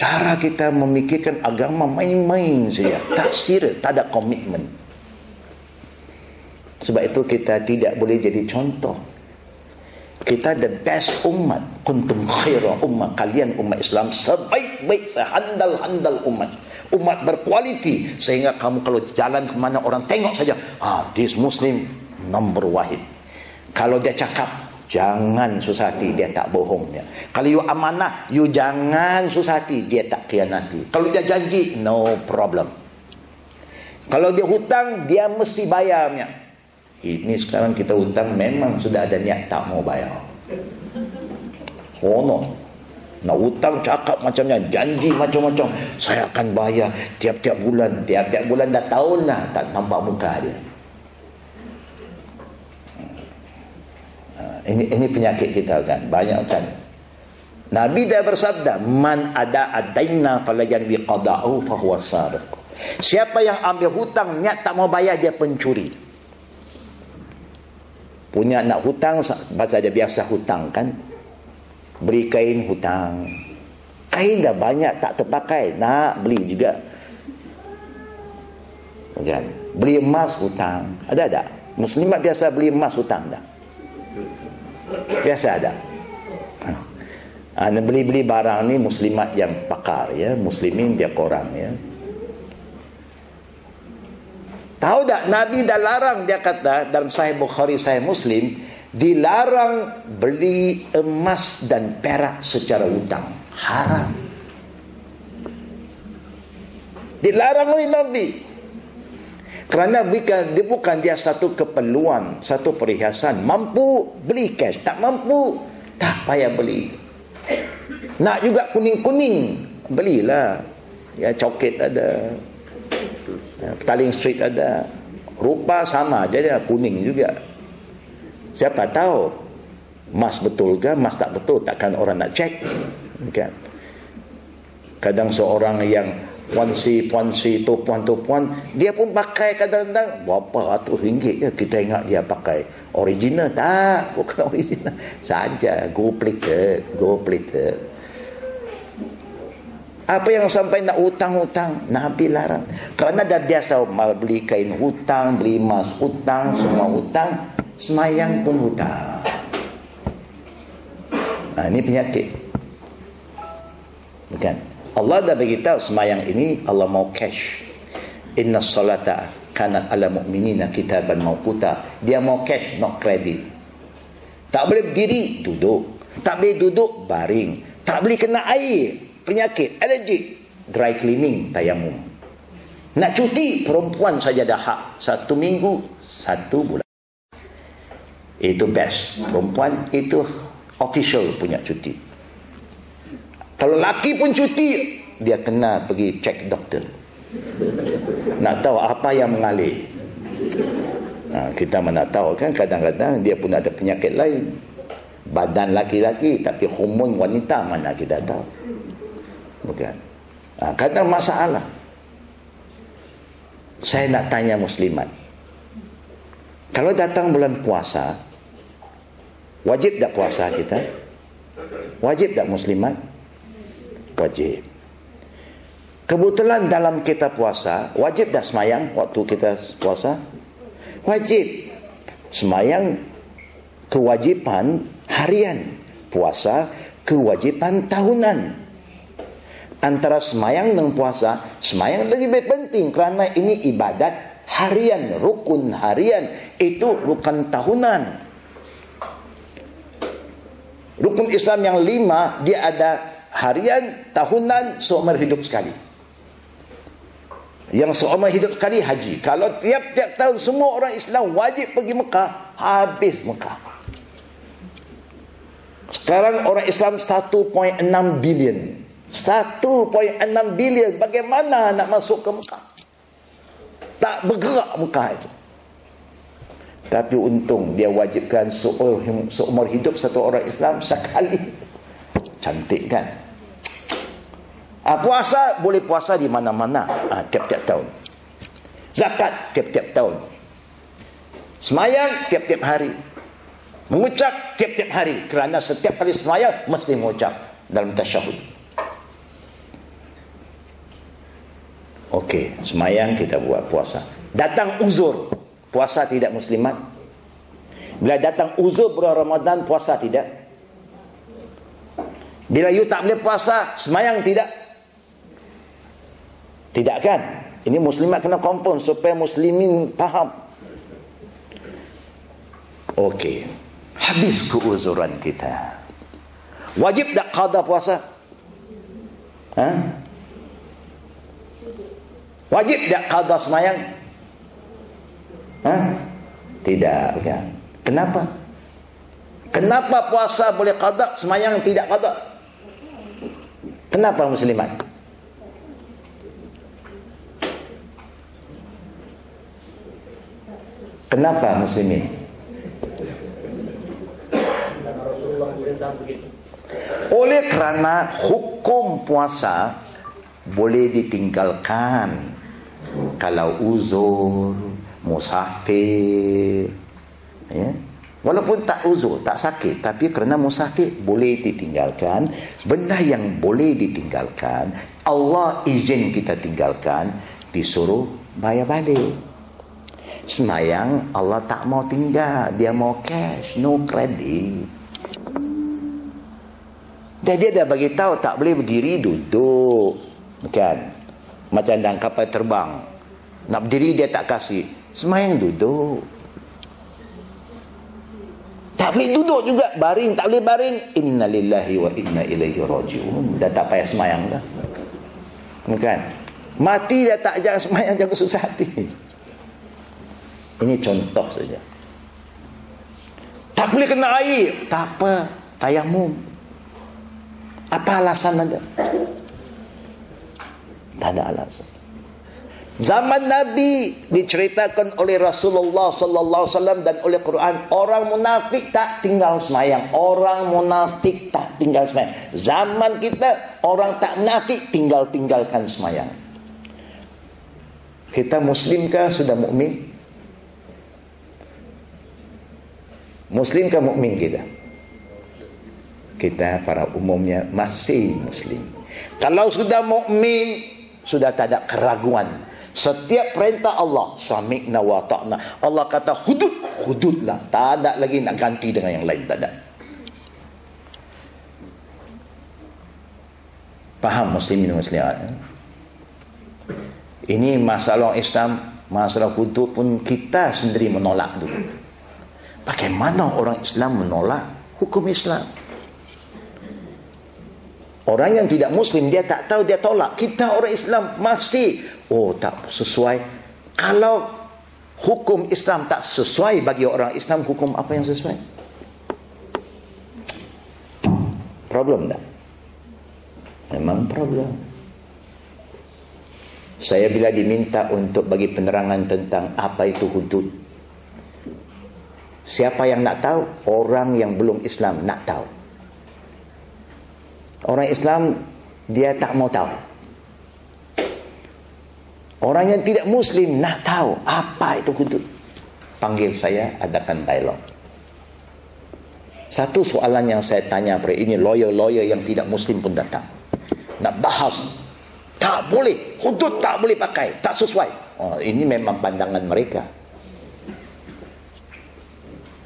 Cara kita memikirkan agama main-main saja. Tak serius, tak ada komitmen. Sebab itu kita tidak boleh jadi contoh. Kita the best umat. Kuntum khaira umat kalian umat Islam sebaik-baik sehandal-handal umat. Umat berkualiti. Sehingga kamu kalau jalan ke mana orang tengok saja ah this muslim number wahid. Kalau dia cakap jangan susah hati dia tak bohong dia. Kalau you amanah you jangan susah hati dia tak khianati. Kalau dia janji no problem. Kalau dia hutang dia mesti bayarnya ini sekarang kita hutang memang sudah ada niat tak mau bayar. Oh no. Nak hutang cakap macamnya janji macam-macam saya akan bayar tiap-tiap bulan. Tiap-tiap bulan dah tahun lah tak nampak muka dia. Ha, ini ini penyakit kita kan? Banyak kan? Nabi dah bersabda man ada adaina falajan biqada'u fahuwa sadiq siapa yang ambil hutang niat tak mau bayar dia pencuri punya nak hutang bahasa dia biasa hutang kan? Beli kain hutang. Kain dah banyak tak terpakai nak beli juga. Kan? Beli emas hutang. Ada tak? Muslimat biasa beli emas hutang dah biasa ada. Ha, beli-beli barang ni muslimat yang pakar ya. Muslimin dia korang ya Tahu tak Nabi dah larang dia kata dalam Sahih Bukhari Sahih Muslim dilarang beli emas dan perak secara hutang. Haram. Dilarang oleh Nabi. Kerana bukan, dia bukan dia satu keperluan, satu perhiasan. Mampu beli cash, tak mampu tak payah beli. Nak juga kuning-kuning, belilah. Ya coket ada, Petaling Street ada. Rupa sama aja dia kuning juga. Siapa tahu mas betul ke, mas tak betul, takkan orang nak cek. Kan? Kadang seorang yang puansi, puansi, tupuan, tupuan, dia pun pakai kadang-kadang berapa ratus ringgit je. Kita ingat dia pakai original. Tak, bukan original. Saja, go plated, go plated. Apa yang sampai nak hutang-hutang? Nabi larang. Kerana dah biasa beli kain hutang, beli emas hutang, semua hutang. Semayang pun hutang. Nah, ini penyakit. Bukan. Allah dah beritahu semayang ini Allah mau cash. Inna salata kanat ala mu'minina kitaban mawkuta. Dia mau cash, not credit. Tak boleh berdiri, duduk. Tak boleh duduk, baring. Tak boleh kena air, penyakit, allergic, dry cleaning, tayamum. Nak cuti, perempuan saja dah hak. Satu minggu, satu bulan. Itu best. Perempuan itu official punya cuti. Kalau laki pun cuti, dia kena pergi check doktor. Nak tahu apa yang mengalir. Ha, kita mana tahu kan kadang-kadang dia pun ada penyakit lain. Badan laki-laki tapi hormon wanita mana kita tahu. Bukan. Ha, kadang masalah. Saya nak tanya muslimat. Kalau datang bulan puasa, wajib tak puasa kita? Wajib tak muslimat? Wajib. Kebetulan dalam kita puasa, wajib tak semayang waktu kita puasa? wajib semayang kewajipan harian puasa kewajipan tahunan antara semayang dan puasa semayang lebih penting kerana ini ibadat harian rukun harian itu rukun tahunan rukun Islam yang lima dia ada harian tahunan seumur hidup sekali yang seumur hidup sekali haji. Kalau tiap-tiap tahun semua orang Islam wajib pergi Mekah, habis Mekah. Sekarang orang Islam 1.6 bilion. 1.6 bilion. Bagaimana nak masuk ke Mekah? Tak bergerak Mekah itu. Tapi untung dia wajibkan seumur, hidup satu orang Islam sekali. Cantik kan? Ha, puasa boleh puasa di mana-mana ha, tiap-tiap tahun. Zakat tiap-tiap tahun. Semayang tiap-tiap hari. Mengucap tiap-tiap hari. Kerana setiap kali semayang mesti mengucap dalam tasyahud. Okey, semayang kita buat puasa. Datang uzur, puasa tidak muslimat. Bila datang uzur bulan Ramadan, puasa tidak. Bila you tak boleh puasa, semayang tidak. Tidak kan? Ini muslimat kena kompon supaya muslimin faham. Okey. Habis keuzuran kita. Wajib tak qada puasa? Ha? Wajib tak qada semayang? Ha? Tidak kan? Kenapa? Kenapa puasa boleh qada semayang tidak qada? Kenapa muslimat? Kenapa muslimin? Oleh kerana hukum puasa boleh ditinggalkan kalau uzur, musafir, ya. Walaupun tak uzur, tak sakit, tapi kerana musafir boleh ditinggalkan. Benda yang boleh ditinggalkan, Allah izin kita tinggalkan, disuruh bayar balik semayang Allah tak mau tinggal dia mau cash no credit dan dia dah bagi tahu tak boleh berdiri duduk kan macam dalam kapal terbang nak berdiri dia tak kasih semayang duduk tak boleh duduk juga baring tak boleh baring innalillahi wa inna ilaihi rajiun dah tak payah semayang dah kan mati dia tak jangan semayang jangan susah hati ini contoh saja. Tak boleh kena air. Tak apa. Tayamum. Apa alasan ada? Tak ada alasan. Zaman Nabi diceritakan oleh Rasulullah sallallahu alaihi wasallam dan oleh Quran, orang munafik tak tinggal semayang. Orang munafik tak tinggal semayang. Zaman kita orang tak munafik tinggal tinggalkan semayang. Kita muslimkah sudah mukmin? Muslim ke mukmin kita? Kita para umumnya masih muslim. Kalau sudah mukmin, sudah tak ada keraguan. Setiap perintah Allah, sami'na wa ta'na. Allah kata hudud, hududlah. Tak ada lagi nak ganti dengan yang lain, tak ada. Faham muslimin muslimat? Eh? Ini masalah Islam, masalah hudud pun kita sendiri menolak dulu. Bagaimana orang Islam menolak hukum Islam? Orang yang tidak Muslim dia tak tahu dia tolak. Kita orang Islam masih oh tak sesuai. Kalau hukum Islam tak sesuai bagi orang Islam hukum apa yang sesuai? Problem tak? Memang problem. Saya bila diminta untuk bagi penerangan tentang apa itu hudud. Siapa yang nak tahu? Orang yang belum Islam nak tahu. Orang Islam dia tak mau tahu. Orang yang tidak Muslim nak tahu apa itu hudud. Panggil saya adakan dialog. Satu soalan yang saya tanya pada ini lawyer-lawyer yang tidak Muslim pun datang. Nak bahas tak boleh. Hudud tak boleh pakai. Tak sesuai. Oh, ini memang pandangan mereka.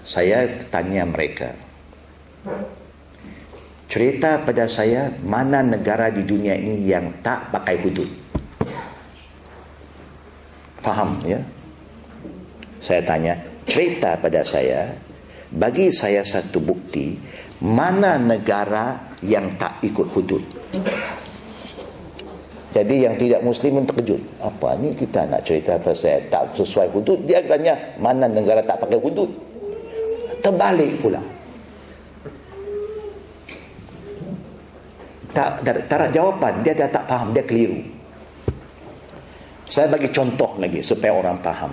Saya tanya mereka. Cerita pada saya mana negara di dunia ini yang tak pakai hudud. Faham ya? Saya tanya, cerita pada saya, bagi saya satu bukti, mana negara yang tak ikut hudud. Jadi yang tidak muslim pun terkejut. Apa ni kita nak cerita pasal tak sesuai hudud. Dia tanya mana negara tak pakai hudud. Terbalik pula. Tak, ada jawapan. Dia dah tak faham. Dia keliru. Saya bagi contoh lagi supaya orang faham.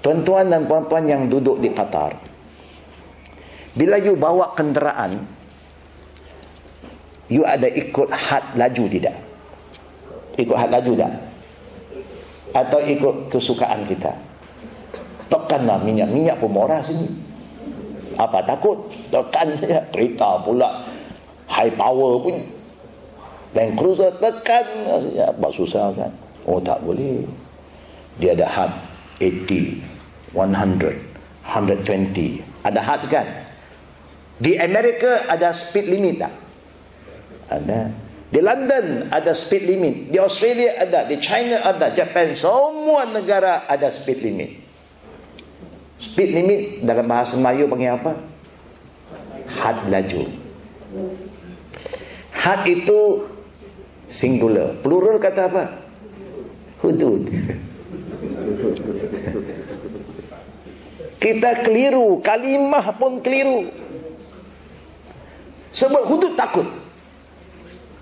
Tuan-tuan dan puan-puan yang duduk di Qatar. Bila you bawa kenderaan you ada ikut had laju tidak ikut had laju tak atau ikut kesukaan kita tekanlah minyak minyak pun murah sini apa takut tekan saja kereta pula high power pun Land Cruiser tekan apa susah kan oh tak boleh dia ada had 80 100 120 ada had kan di Amerika ada speed limit tak ada. Di London ada speed limit. Di Australia ada. Di China ada. Japan. Semua negara ada speed limit. Speed limit dalam bahasa Melayu panggil apa? Had laju. Had itu singular. Plural kata apa? Hudud. Kita keliru. Kalimah pun keliru. Sebab hudud takut.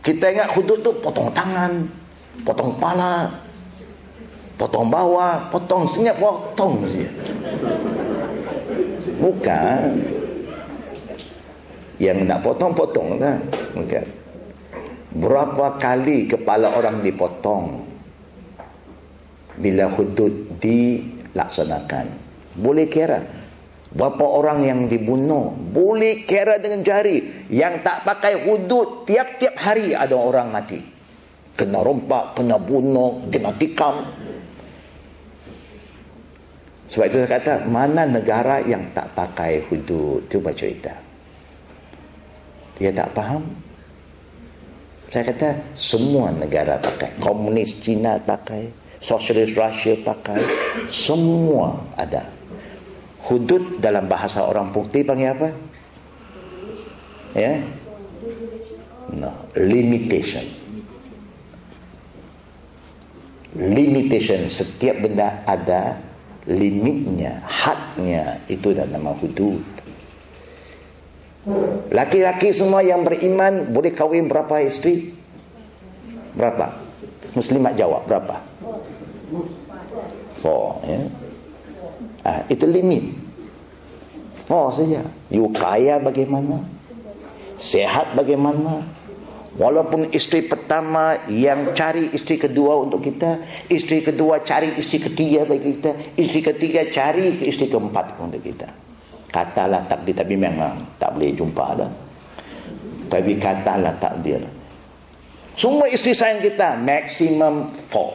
Kita ingat hudud tu potong tangan, potong kepala, potong bawah, potong senyap, potong saja. Bukan. Yang nak potong-potong lah. Bukan. Berapa kali kepala orang dipotong? Bila hudud dilaksanakan. Boleh kira. Berapa orang yang dibunuh? Boleh kira dengan jari. Yang tak pakai hudud Tiap-tiap hari ada orang mati. Kena rompak, kena bunuh Kena tikam. Sebab itu saya kata Mana negara yang tak pakai hudud? Cuba cerita. Dia tak faham Saya kata Semua negara pakai Komunis Cina pakai Sosialis Rusia pakai Semua ada hudud dalam bahasa orang putih panggil apa? Ya. No, limitation. Limitation setiap benda ada limitnya, hadnya itu dalam nama hudud. Laki-laki semua yang beriman boleh kahwin berapa isteri? Berapa? Muslimat jawab berapa? Four, ya. Ah, itu limit. Oh saja. You kaya bagaimana? Sehat bagaimana? Walaupun isteri pertama yang cari isteri kedua untuk kita, isteri kedua cari isteri ketiga bagi kita, isteri ketiga cari isteri keempat untuk kita. Katalah takdir tapi memang tak boleh jumpa dah. Tapi katalah takdir. Semua isteri sayang kita maksimum four.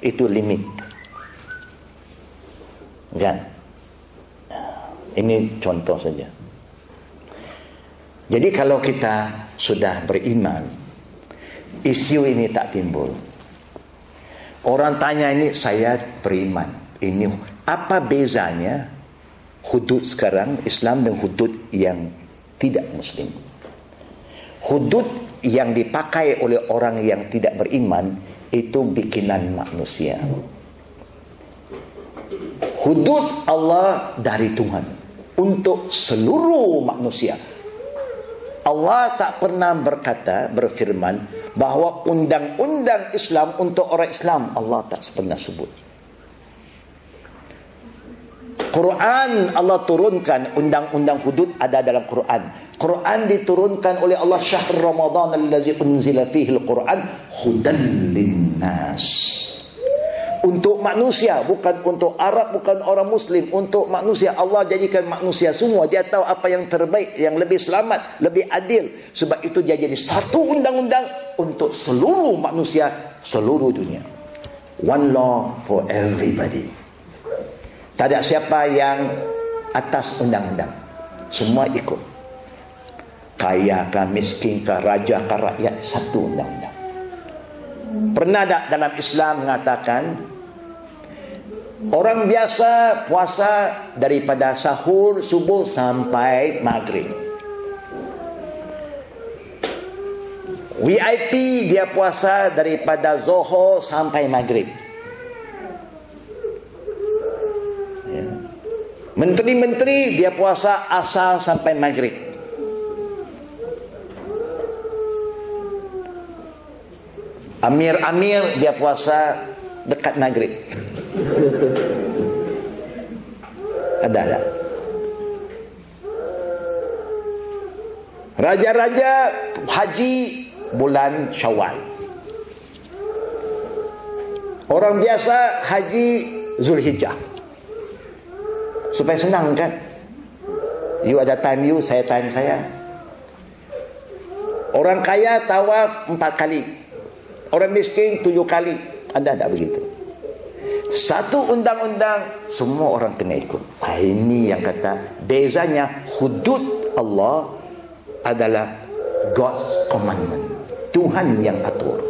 Itu limit. Kan? Ini contoh saja. Jadi kalau kita sudah beriman, isu ini tak timbul. Orang tanya ini, saya beriman. Ini apa bezanya hudud sekarang Islam dan hudud yang tidak Muslim? Hudud yang dipakai oleh orang yang tidak beriman itu bikinan manusia. Hudud Allah dari Tuhan untuk seluruh manusia Allah tak pernah berkata, berfirman bahawa undang-undang Islam untuk orang Islam Allah tak pernah sebut. Quran Allah turunkan undang-undang hudud ada dalam Quran. Quran diturunkan oleh Allah syahr Ramadan allazi unzila fihi al-Quran hudan linnas. Untuk manusia bukan untuk Arab bukan orang muslim untuk manusia Allah jadikan manusia semua. Dia tahu apa yang terbaik yang lebih selamat lebih adil. Sebab itu dia jadi satu undang-undang untuk seluruh manusia seluruh dunia. One law for everybody tak ada siapa yang atas undang-undang semua ikut kaya kah miskin kah raja kah rakyat satu undang-undang pernah tak dalam Islam mengatakan Orang biasa puasa daripada sahur subuh sampai maghrib. VIP dia puasa daripada zohor sampai maghrib. Menteri-menteri dia puasa asal sampai maghrib. Amir-amir dia puasa dekat maghrib. ada ada raja-raja haji bulan syawal orang biasa haji zulhijjah supaya senang kan you ada time you saya time saya orang kaya tawaf empat kali orang miskin tujuh kali ada tak begitu satu undang-undang semua orang kena ikut. Ah, ini yang kata bezanya hudud Allah adalah God's commandment. Tuhan yang atur.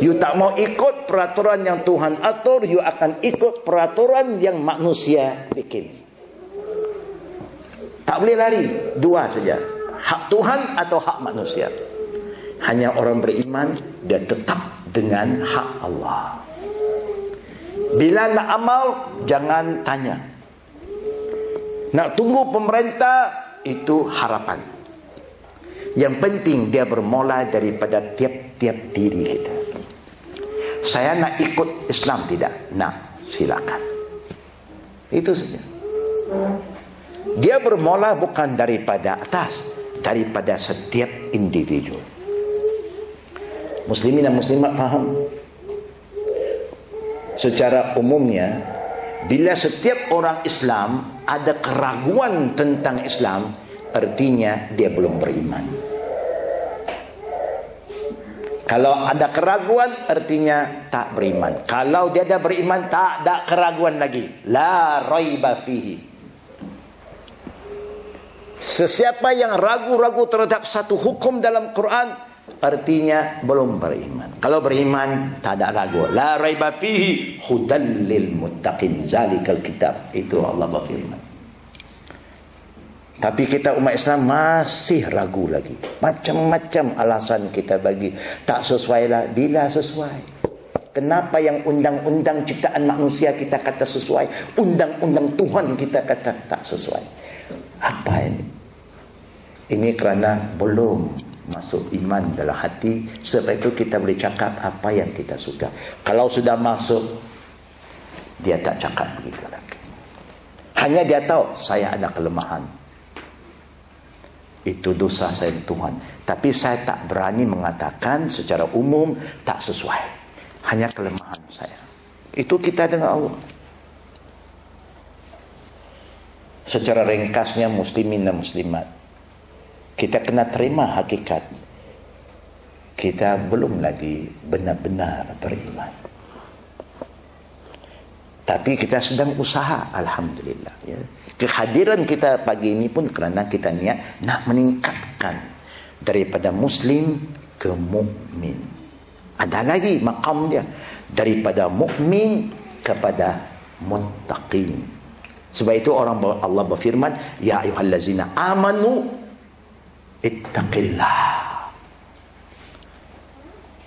You tak mau ikut peraturan yang Tuhan atur, you akan ikut peraturan yang manusia bikin. Tak boleh lari, dua saja. Hak Tuhan atau hak manusia. Hanya orang beriman dia tetap dengan hak Allah. Bila nak amal jangan tanya. Nak tunggu pemerintah itu harapan. Yang penting dia bermula daripada tiap-tiap diri kita. Saya nak ikut Islam tidak? Nak, silakan. Itu saja. Dia bermula bukan daripada atas, daripada setiap individu. Muslimin dan muslimat faham? secara umumnya bila setiap orang Islam ada keraguan tentang Islam artinya dia belum beriman kalau ada keraguan artinya tak beriman kalau dia ada beriman tak ada keraguan lagi la raiba fihi sesiapa yang ragu-ragu terhadap satu hukum dalam Quran artinya belum beriman. Kalau beriman tak ada ragu. La raiba fihi hudal lil muttaqin zalikal kitab. Itu Allah berfirman. Tapi kita umat Islam masih ragu lagi. Macam-macam alasan kita bagi. Tak sesuai lah. Bila sesuai? Kenapa yang undang-undang ciptaan manusia kita kata sesuai? Undang-undang Tuhan kita kata tak sesuai. Apa ini? Ini kerana belum masuk iman dalam hati sebab itu kita boleh cakap apa yang kita suka kalau sudah masuk dia tak cakap begitu lagi hanya dia tahu saya ada kelemahan itu dosa saya Tuhan. Tapi saya tak berani mengatakan secara umum tak sesuai. Hanya kelemahan saya. Itu kita dengan Allah. Secara ringkasnya muslimin dan muslimat kita kena terima hakikat. Kita belum lagi benar-benar beriman. Tapi kita sedang usaha alhamdulillah ya kehadiran kita pagi ini pun kerana kita niat nak meningkatkan daripada muslim ke mukmin. Ada lagi makam dia. Daripada mukmin kepada muttaqin. Sebab itu orang Allah berfirman ya ayyuhallazina amanu ittaqillah.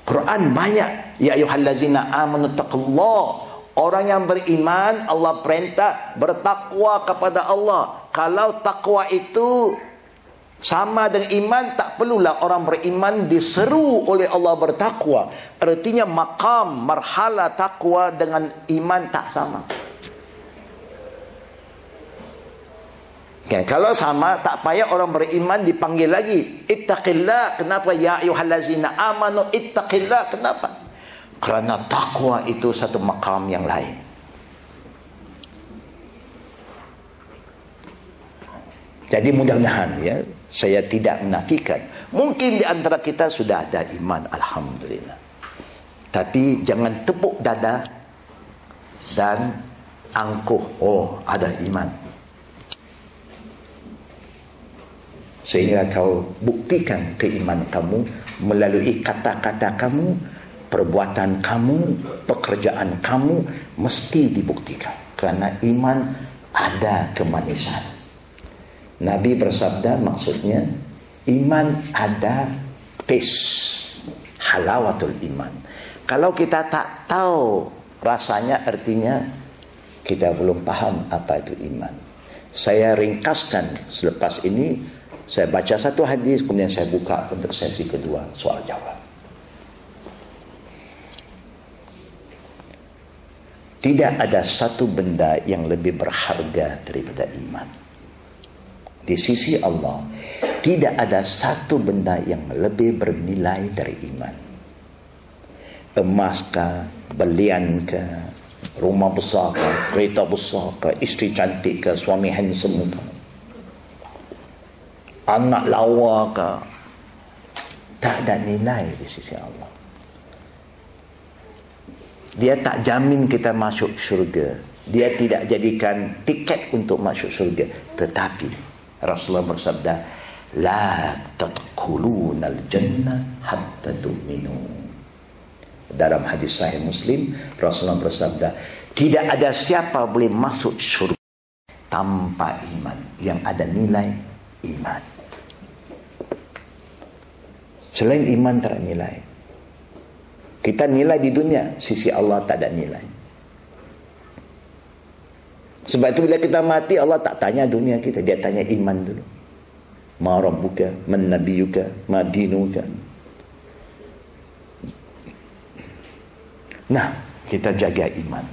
Quran banyak. Ya ayyuhallazina amanu taqullah orang yang beriman Allah perintah bertakwa kepada Allah kalau takwa itu Sama dengan iman tak perlulah orang beriman diseru oleh Allah bertakwa. Artinya makam marhala takwa dengan iman tak sama. Okay, kalau sama tak payah orang beriman dipanggil lagi. Ittaqillah. Kenapa ya ayyuhallazina amanu ittaqillah? Kenapa? Kerana takwa itu satu makam yang lain. Jadi mudah-mudahan ya saya tidak menafikan. Mungkin di antara kita sudah ada iman. Alhamdulillah. Tapi jangan tepuk dada dan angkuh. Oh, ada iman. Sehingga kau buktikan keimanan kamu melalui kata-kata kamu, perbuatan kamu, pekerjaan kamu mesti dibuktikan. Kerana iman ada kemanisan. Nabi bersabda maksudnya iman ada taste halawatul iman. Kalau kita tak tahu rasanya artinya kita belum paham apa itu iman. Saya ringkaskan selepas ini saya baca satu hadis kemudian saya buka untuk sesi kedua soal jawab. Tidak ada satu benda yang lebih berharga daripada iman. Di sisi Allah tidak ada satu benda yang lebih bernilai dari iman. Emas ke belian ke rumah besar ke kereta besar ke isteri cantik ke suami handsome ke anak lawa ke tak ada nilai di sisi Allah dia tak jamin kita masuk syurga. Dia tidak jadikan tiket untuk masuk syurga. Tetapi Rasulullah bersabda la tadkhuluna al-jannah hatta tu'minu. Dalam hadis sahih Muslim Rasulullah bersabda tidak ada siapa boleh masuk syurga tanpa iman yang ada nilai iman. Selain iman tak nilai kita nilai di dunia sisi Allah tak ada nilai sebab itu bila kita mati Allah tak tanya dunia kita, dia tanya iman dulu. Ma rabbuka, man nabiyuka, ma dinuka. Nah, kita jaga iman.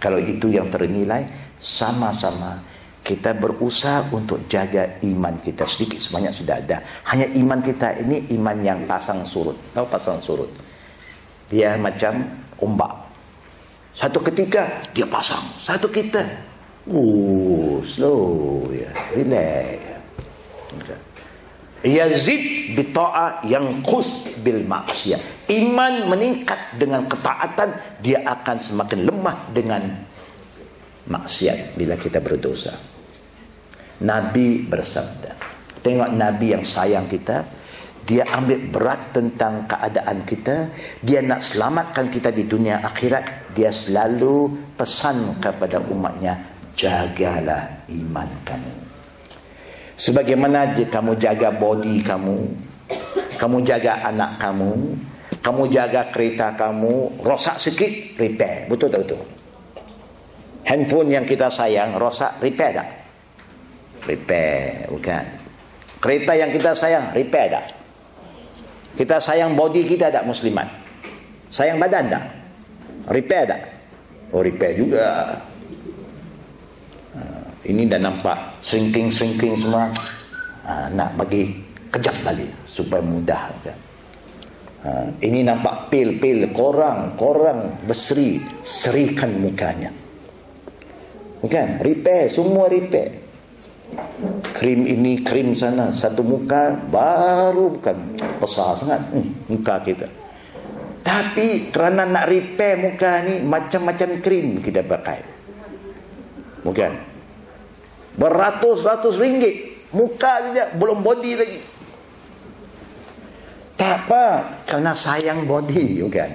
Kalau itu yang ternilai, sama-sama kita berusaha untuk jaga iman kita sedikit sebanyak sudah ada. Hanya iman kita ini iman yang pasang surut. Tahu pasang surut? Dia macam ombak. Satu ketika dia pasang, satu kita Oh, slow ya, relax. Yazid bi ta'a yang kus bil maksiat. Iman meningkat dengan ketaatan, dia akan semakin lemah dengan maksiat bila kita berdosa. Nabi bersabda. Tengok Nabi yang sayang kita, dia ambil berat tentang keadaan kita, dia nak selamatkan kita di dunia akhirat, dia selalu pesan kepada umatnya, jagalah iman kamu. Sebagaimana kamu jaga body kamu, kamu jaga anak kamu, kamu jaga kereta kamu, rosak sikit, repair. Betul tak betul? Handphone yang kita sayang, rosak, repair tak? Repair, bukan. Kereta yang kita sayang, repair tak? Kita sayang body kita tak muslimat? Sayang badan tak? Repair tak? Oh repair juga ini dah nampak shrinking-shrinking semua ha, nak bagi kejap balik supaya mudah kan? ha, ini nampak pil-pil korang korang berseri serikan mukanya bukan repair semua repair krim ini krim sana. Satu muka baru bukan. Besar sangat. Hmm, muka kita. Tapi kerana nak repair muka ni macam-macam krim kita pakai. Bukan? Beratus-ratus ringgit. Muka saja belum body lagi. Tak apa kerana sayang body bukan?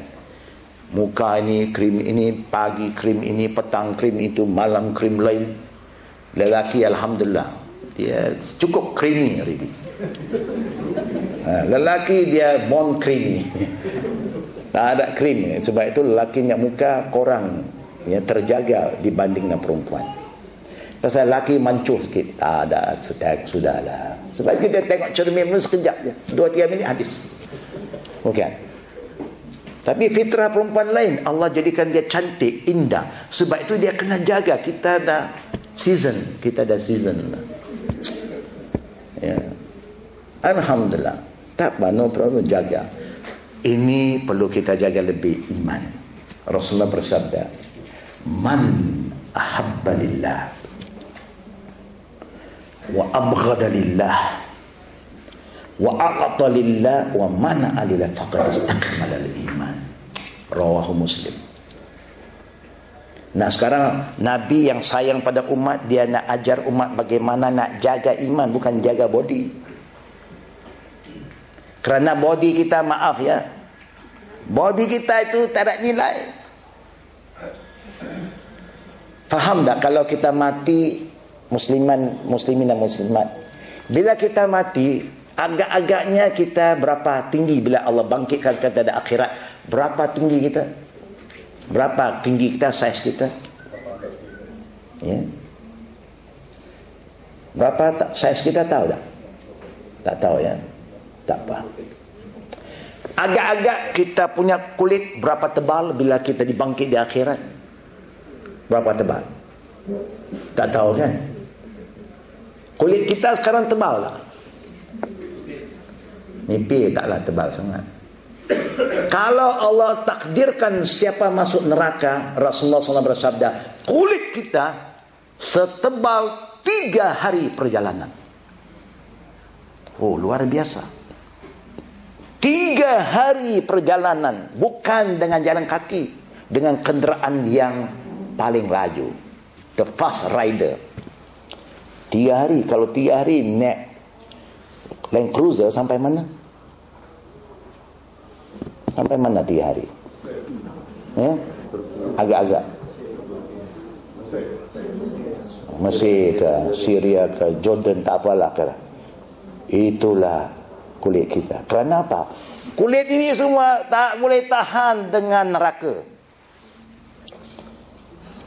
Muka ini krim ini pagi krim ini petang krim itu malam krim lain lelaki Alhamdulillah dia cukup creamy ini ha, lelaki dia born creamy tak ada krim sebab itu lelaki yang muka korang yang terjaga dibanding dengan perempuan Pasal laki mancuh sikit. Tak ada, sudah, sudahlah. Sebab kita tengok cermin pun sekejap je. Dua, tiga minit habis. Bukan? Tapi fitrah perempuan lain, Allah jadikan dia cantik, indah. Sebab itu dia kena jaga. Kita ada season. Kita ada season. Ya. Alhamdulillah. Tak apa, no problem. Jaga. Ini perlu kita jaga lebih iman. Rasulullah bersabda, Man ahabba lillah wa abghada lillah wa a'ta lillah wa mana alila faqad istakmala iman rawahu muslim Nah sekarang Nabi yang sayang pada umat Dia nak ajar umat bagaimana nak jaga iman Bukan jaga body. Kerana body kita maaf ya Body kita itu tak ada nilai. Faham tak kalau kita mati musliman muslimin dan muslimat? Bila kita mati agak-agaknya kita berapa tinggi bila Allah bangkitkan kita di akhirat? Berapa tinggi kita berapa tinggi kita saiz kita? Ya. Berapa saiz kita tahu tak? Tak tahu ya. Tak apa. Agak-agak kita punya kulit berapa tebal bila kita dibangkit di akhirat? Berapa tebal? Tak tahu kan? Kulit kita sekarang tebal tak? Nipis taklah tebal sangat. Kalau Allah takdirkan siapa masuk neraka, Rasulullah SAW bersabda, kulit kita setebal tiga hari perjalanan. Oh, luar biasa. Tiga hari perjalanan, bukan dengan jalan kaki, dengan kenderaan yang paling laju. The fast rider. Tiga hari. Kalau tiga hari naik Land Cruiser sampai mana? Sampai mana tiga hari? Ya? Agak-agak. Mesir ke Syria ke Jordan tak apalah ke. Itulah kulit kita. Kerana apa? Kulit ini semua tak boleh tahan dengan neraka.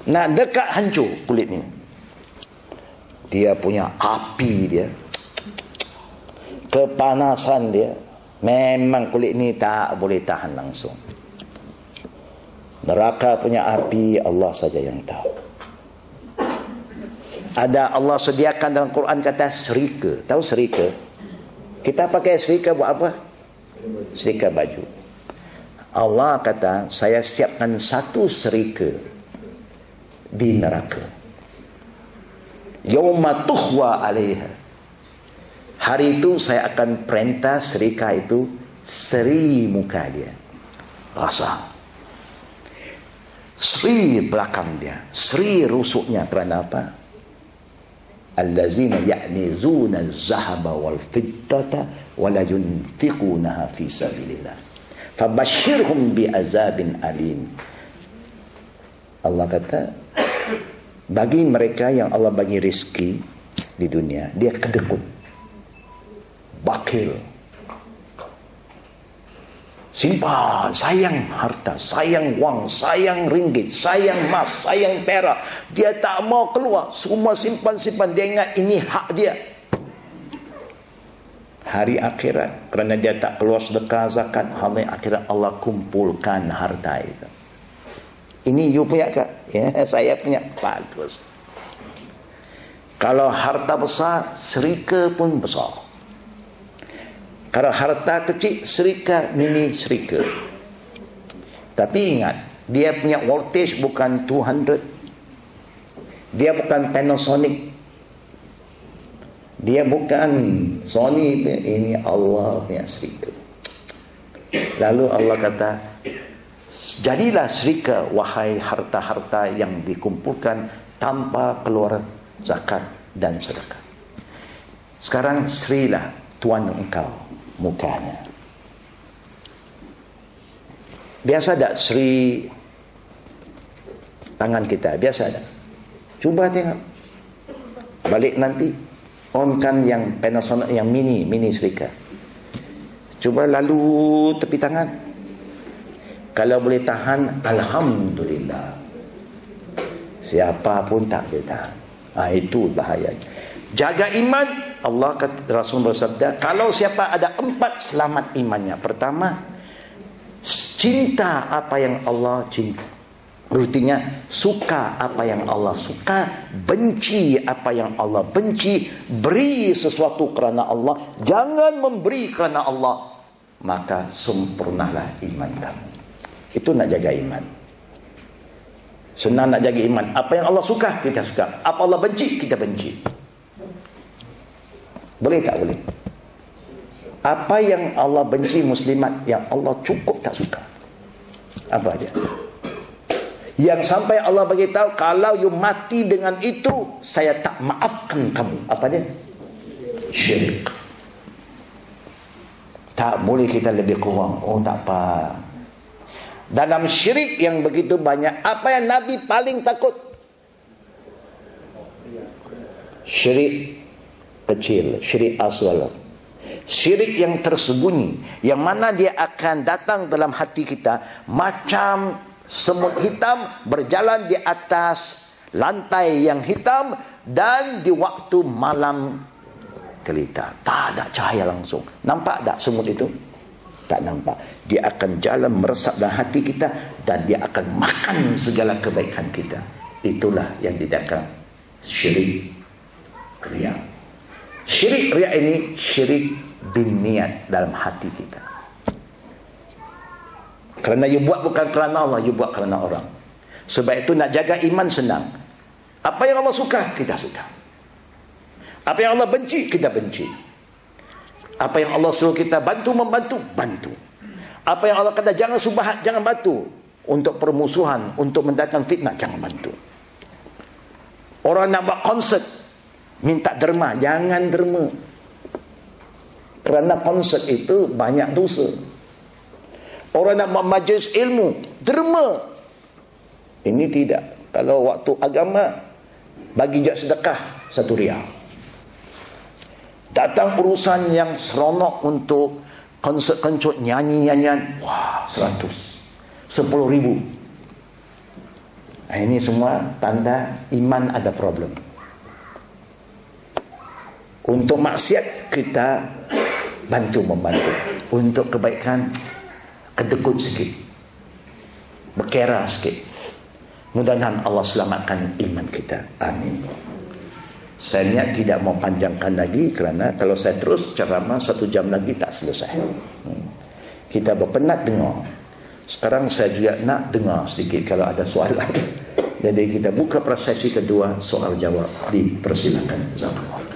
Nak dekat hancur kulit ini dia punya api dia kepanasan dia memang kulit ni tak boleh tahan langsung. Neraka punya api Allah saja yang tahu. Ada Allah sediakan dalam Quran kata serika. Tahu serika? Kita pakai serika buat apa? Serika baju. Allah kata saya siapkan satu serika di neraka. Yawma tuhwa alaiha. Hari itu saya akan perintah serika itu seri muka dia. Rasa. Seri belakang dia. Seri rusuknya kerana apa? Allazina ya'nizuna zahaba wal fiddata wala yunfiqunaha fi sabilillah. Fabashirhum bi azabin alim. Allah kata, bagi mereka yang Allah bagi rezeki di dunia dia kedekut bakil simpan sayang harta sayang wang sayang ringgit sayang emas sayang perak dia tak mau keluar semua simpan-simpan dia ingat ini hak dia hari akhirat kerana dia tak keluar sedekah zakat hari akhirat Allah kumpulkan harta itu ini you punya kak? Ya, saya punya. Bagus. Kalau harta besar, serika pun besar. Kalau harta kecil, serika mini serika. Tapi ingat, dia punya voltage bukan 200. Dia bukan Panasonic. Dia bukan Sony. Ini Allah punya serika. Lalu Allah kata, Jadilah serika wahai harta-harta yang dikumpulkan tanpa keluar zakat dan sedekah. Sekarang serilah tuan engkau mukanya. Biasa tak seri tangan kita? Biasa tak? Cuba tengok. Balik nanti onkan yang Panasonic yang mini, mini serika. Cuba lalu tepi tangan. Kalau boleh tahan Alhamdulillah Siapa pun tak boleh tahan Ha, itu bahaya. Jaga iman, Allah Rasul bersabda, kalau siapa ada empat selamat imannya. Pertama, cinta apa yang Allah cinta. Rutinya suka apa yang Allah suka, benci apa yang Allah benci, beri sesuatu kerana Allah, jangan memberi kerana Allah, maka sempurnalah iman kamu. Itu nak jaga iman. Senang nak jaga iman. Apa yang Allah suka, kita suka. Apa Allah benci, kita benci. Boleh tak boleh? Apa yang Allah benci muslimat, yang Allah cukup tak suka. Apa dia? yang sampai Allah bagi tahu kalau you mati dengan itu saya tak maafkan kamu. Apa dia? Syirik. Tak boleh kita lebih kurang. Oh tak apa. Dalam syirik yang begitu banyak apa yang Nabi paling takut? Syirik kecil syirik asal syirik yang tersembunyi yang mana dia akan datang dalam hati kita macam semut hitam berjalan di atas lantai yang hitam dan di waktu malam gelita. Tak ada cahaya langsung. Nampak tak semut itu? Tak nampak. Dia akan jalan meresap dalam hati kita dan dia akan makan segala kebaikan kita. Itulah yang dikatakan syirik riak. Syirik riak ini syirik bin niat dalam hati kita. Kerana you buat bukan kerana Allah, you buat kerana orang. Sebab itu nak jaga iman senang. Apa yang Allah suka, kita suka. Apa yang Allah benci, kita benci. Apa yang Allah suruh kita bantu, membantu, bantu. Apa yang Allah kata jangan subahat, jangan bantu. Untuk permusuhan, untuk mendatangkan fitnah, jangan bantu. Orang nak buat konsert, minta derma, jangan derma. Kerana konsert itu banyak dosa. Orang nak majlis ilmu, derma. Ini tidak. Kalau waktu agama, bagi jak sedekah, satu rial. Datang urusan yang seronok untuk konsert kencut nyanyi-nyanyian, wah, seratus. Sepuluh ribu. Ini semua tanda iman ada problem. Untuk maksiat kita bantu membantu. Untuk kebaikan kedekut sikit. Berkera sikit. Mudah-mudahan Allah selamatkan iman kita. Amin. Saya niat tidak mau panjangkan lagi kerana kalau saya terus ceramah satu jam lagi tak selesai. Hmm. kita berpenat dengar. Sekarang saya juga nak dengar sedikit kalau ada soalan jadi kita buka prosesi kedua soal jawab dipersilakan Zakallah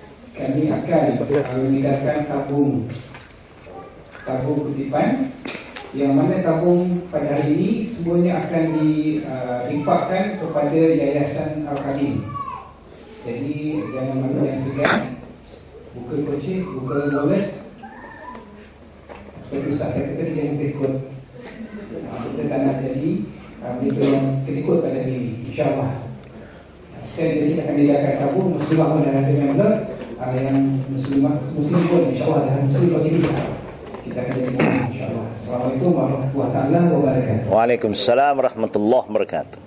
Kami akan uh, meninggalkan tabung. Tabung kutipan Yang mana tabung pada hari ini semuanya akan diinfakkan uh, kepada Yayasan Al-Qadim. Jadi jangan malu yang segan Buka kocik, buka wallet. Seperti Ustaz kata tadi jangan terikut uh, Kita tak nak jadi uh, Mereka yang terikut pada diri InsyaAllah. Sekarang jadi akan dilakukan tabung Muslimah pun dah ada member uh, Yang muslimah Muslim pun insyaAllah dah muslim bagi kita. Kita akan jadi mohon insyaAllah. Assalamualaikum warahmatullahi wabarakatuh. Waalaikumsalam warahmatullahi wabarakatuh.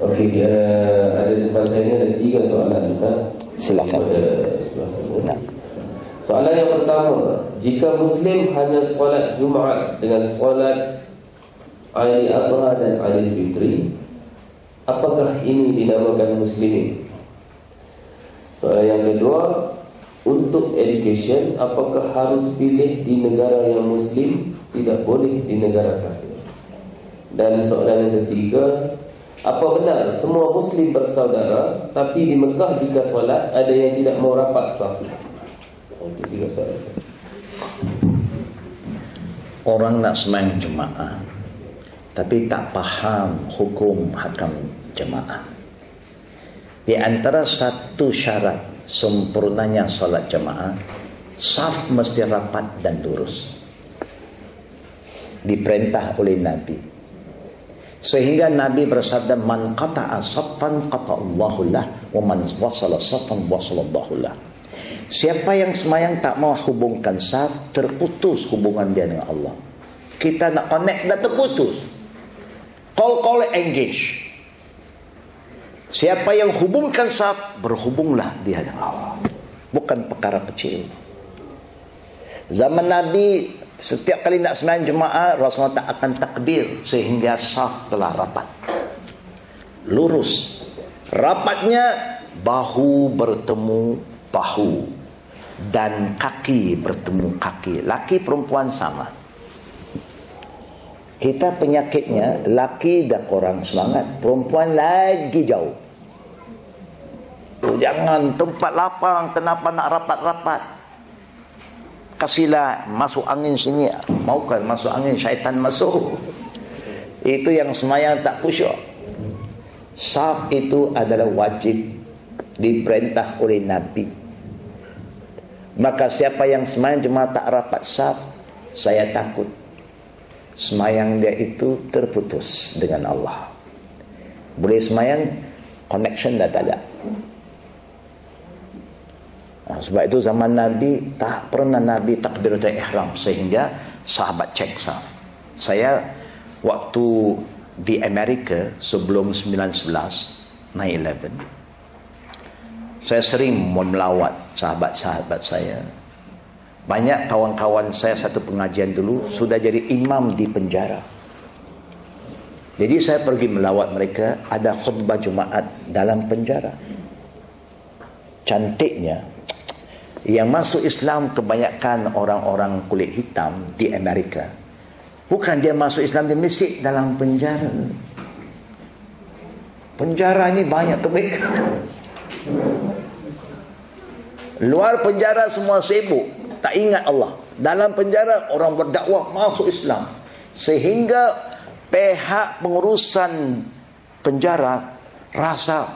Okey, uh, ada depan saya ada tiga soalan Ustaz. Silakan. Nah. Soalan yang pertama, jika Muslim hanya solat Jumaat dengan solat Aidil Adha dan Aidil Fitri, apakah ini dinamakan Muslimin? Soalan yang kedua, untuk education, apakah harus pilih di negara yang Muslim, tidak boleh di negara kafir? Dan soalan yang ketiga, apa benar semua Muslim bersaudara, tapi di Mekah jika solat ada yang tidak mau rapat sahih? Itu tiga soalan orang nak semayang jemaah tapi tak faham hukum hakam jemaah. Di antara satu syarat sempurnanya solat jemaah, saf mesti rapat dan lurus. Diperintah oleh Nabi. Sehingga Nabi bersabda man qata'a saffan qata'allahu lah wa man wasala saffan wasalallahu lah. Siapa yang semayang tak mau hubungkan saf, terputus hubungan dia dengan Allah. Kita nak connect dah terputus. Call-call engage. Siapa yang hubungkan saf, berhubunglah dia dengan Allah. Bukan perkara kecil. Zaman Nabi, setiap kali nak semayang jemaah, Rasulullah tak akan takbir sehingga saf telah rapat. Lurus. Rapatnya, bahu bertemu bahu dan kaki bertemu kaki. Laki perempuan sama. Kita penyakitnya laki dah kurang semangat, perempuan lagi jauh. Oh, jangan tempat lapang, kenapa nak rapat-rapat? Kasihlah masuk angin sini. Maukah masuk angin syaitan masuk? Itu yang semayang tak khusyuk. Saf itu adalah wajib diperintah oleh Nabi Maka siapa yang semayang cuma tak rapat saf Saya takut Semayang dia itu terputus dengan Allah. Boleh semayang Connection dah tak ada. Nah, Sebab itu zaman Nabi Tak pernah Nabi takbir dan ihram Sehingga sahabat cek saf Saya Waktu di Amerika Sebelum 911 9-11 saya sering melawat sahabat-sahabat saya. Banyak kawan-kawan saya satu pengajian dulu sudah jadi imam di penjara. Jadi saya pergi melawat mereka ada khutbah Jumaat dalam penjara. Cantiknya yang masuk Islam kebanyakan orang-orang kulit hitam di Amerika. Bukan dia masuk Islam di Mesir dalam penjara. Penjara ini banyak kebaikan. Luar penjara semua sibuk. Tak ingat Allah. Dalam penjara orang berdakwah masuk Islam. Sehingga pihak pengurusan penjara rasa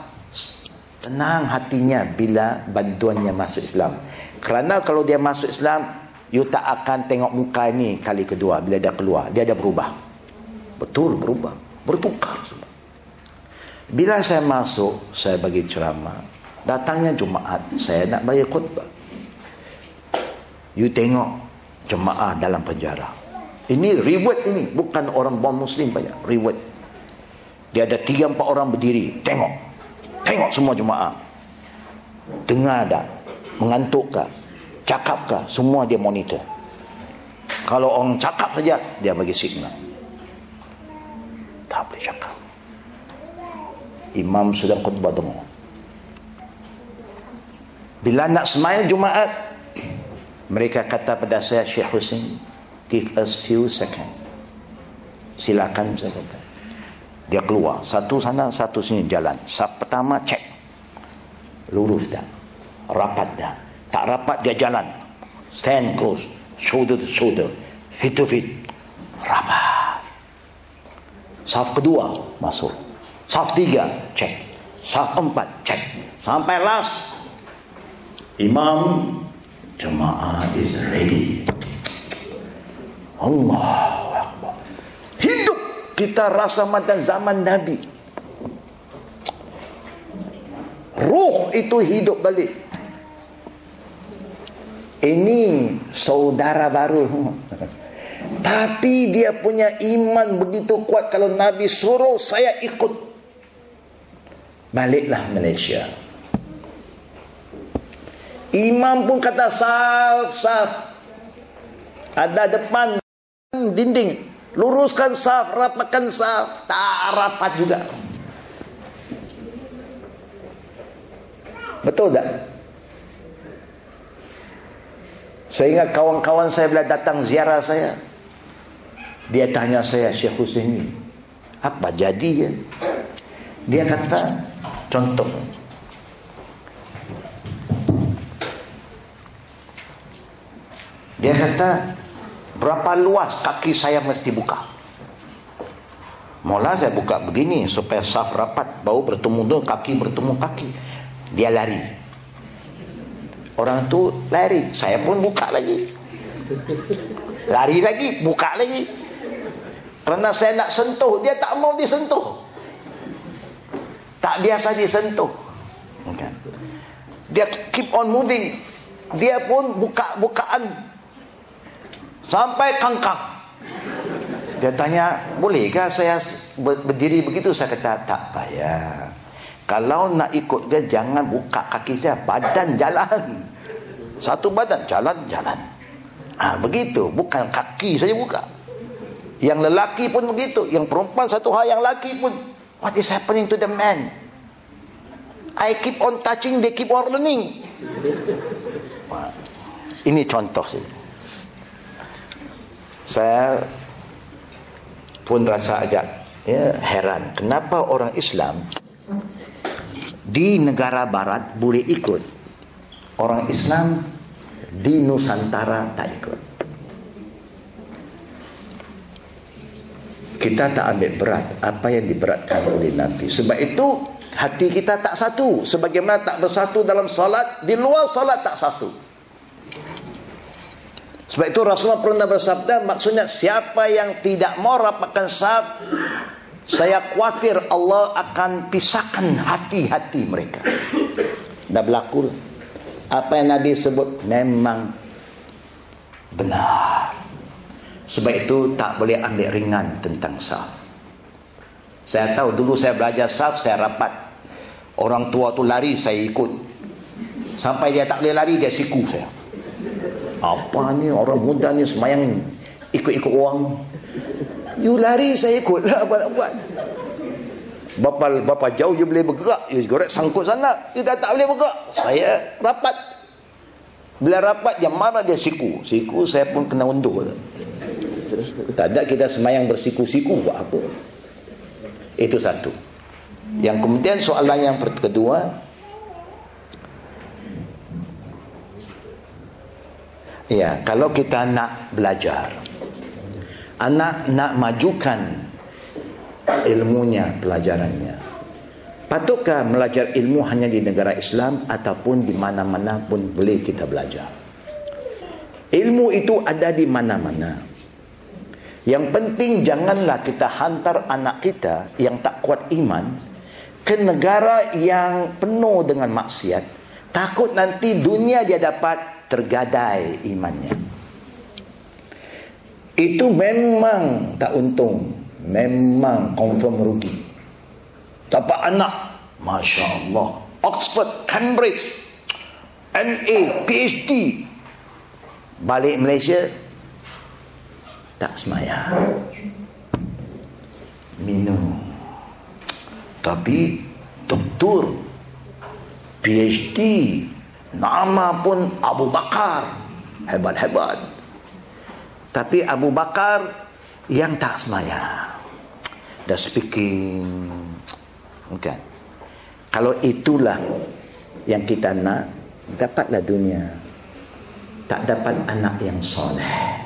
tenang hatinya bila bantuannya masuk Islam. Kerana kalau dia masuk Islam, you tak akan tengok muka ini kali kedua bila dia keluar. Dia ada berubah. Betul berubah. Bertukar semua. Bila saya masuk, saya bagi ceramah. Datangnya Jumaat Saya nak bayar khutbah You tengok Jemaah dalam penjara. Ini reward ini Bukan orang bom muslim banyak Reward. Dia ada tiga empat orang berdiri Tengok. Tengok semua jemaah. Dengar dah Mengantuk kah Cakap kah Semua dia monitor. Kalau orang cakap saja Dia bagi signal. Tak boleh cakap. Imam sudah khutbah dengar. Bila nak semayang Jumaat Mereka kata pada saya Syekh Hussein Give us few second Silakan saya kata Dia keluar. Satu sana satu sini jalan. Sab pertama cek. Lurus dah. Rapat dah. Tak rapat dia jalan. Stand close. Shoulder to shoulder. Feet to feet. Rapat. Saf kedua Masuk. Saf tiga Cek. Saf empat Cek. Sampai last. Imam Jemaah is ready Allah Hidup kita rasa macam zaman Nabi. Ruh itu hidup balik. Ini saudara baru. Tapi dia punya iman begitu kuat Kalau Nabi suruh saya ikut. Baliklah Malaysia Imam pun kata saf, saf. Ada depan dinding. Luruskan saf, rapatkan saf. Tak rapat juga. Betul tak? Sehingga kawan-kawan saya bila datang ziarah saya. Dia tanya saya, Syekh Hussein ini. Apa jadi ya? Dia kata, contoh. Dia kata berapa luas kaki saya mesti buka? Mula saya buka begini supaya saf rapat bau bertemu tu kaki bertemu kaki. Dia lari. Orang tu lari saya pun buka lagi. Lari lagi buka lagi. Kerana saya nak sentuh dia tak mau disentuh. Tak biasa disentuh. Dia keep on moving. Dia pun buka bukaan sampai kangkang dia tanya bolehkah saya berdiri begitu? Saya kata tak payah. Kalau nak ikut dia jangan buka kaki saya. Badan jalan. Satu badan jalan jalan. Ha, begitu. Bukan kaki saja buka. Yang lelaki pun begitu. Yang perempuan satu hal yang lelaki pun. What is happening to the man? I keep on touching they keep on learning ini contoh sih. Saya pun rasa agak ya, heran. Kenapa orang Islam di negara barat boleh ikut. Orang Islam di Nusantara tak ikut. Kita tak ambil berat apa yang diberatkan oleh Nabi. Sebab itu hati kita tak satu. Sebagaimana tak bersatu dalam salat, di luar salat tak satu. Sebab itu Rasulullah pernah bersabda maksudnya siapa yang tidak mau rapatkan saf saya khawatir Allah akan pisahkan hati-hati mereka. Dah berlaku. Apa yang Nabi sebut memang benar. Sebab itu tak boleh ambil ringan tentang saf. Saya tahu dulu saya belajar saf saya rapat. Orang tua tu lari saya ikut. Sampai dia tak boleh lari dia siku saya apa ni orang muda ni semayang ikut-ikut orang. You lari saya ikut lah apa nak buat. Bapa, bapa jauh you boleh bergerak. You gorek sangkut sana you dah tak boleh bergerak. Saya rapat. Bila rapat dia marah dia siku? Siku saya pun kena undur. Tak ada kita semayang bersiku-siku buat apa? Itu satu. Yang kemudian soalan yang kedua Ya, kalau kita nak belajar, anak nak majukan ilmunya, pelajarannya. Patutkah belajar ilmu hanya di negara Islam ataupun di mana-mana pun boleh kita belajar? Ilmu itu ada di mana-mana. Yang penting janganlah kita hantar anak kita yang tak kuat iman ke negara yang penuh dengan maksiat. Takut nanti dunia dia dapat tergadai imannya. Itu memang tak untung. Memang confirm rugi. Dapat anak. Masya Allah. Oxford, Cambridge, MA, PhD. Balik Malaysia. Tak semaya. Minum. Tapi doktor PhD Nama pun Abu Bakar. Hebat-hebat. Tapi Abu Bakar yang tak semaya. Dah speaking. Bukan. Kalau itulah yang kita nak, dapatlah dunia. Tak dapat anak yang soleh.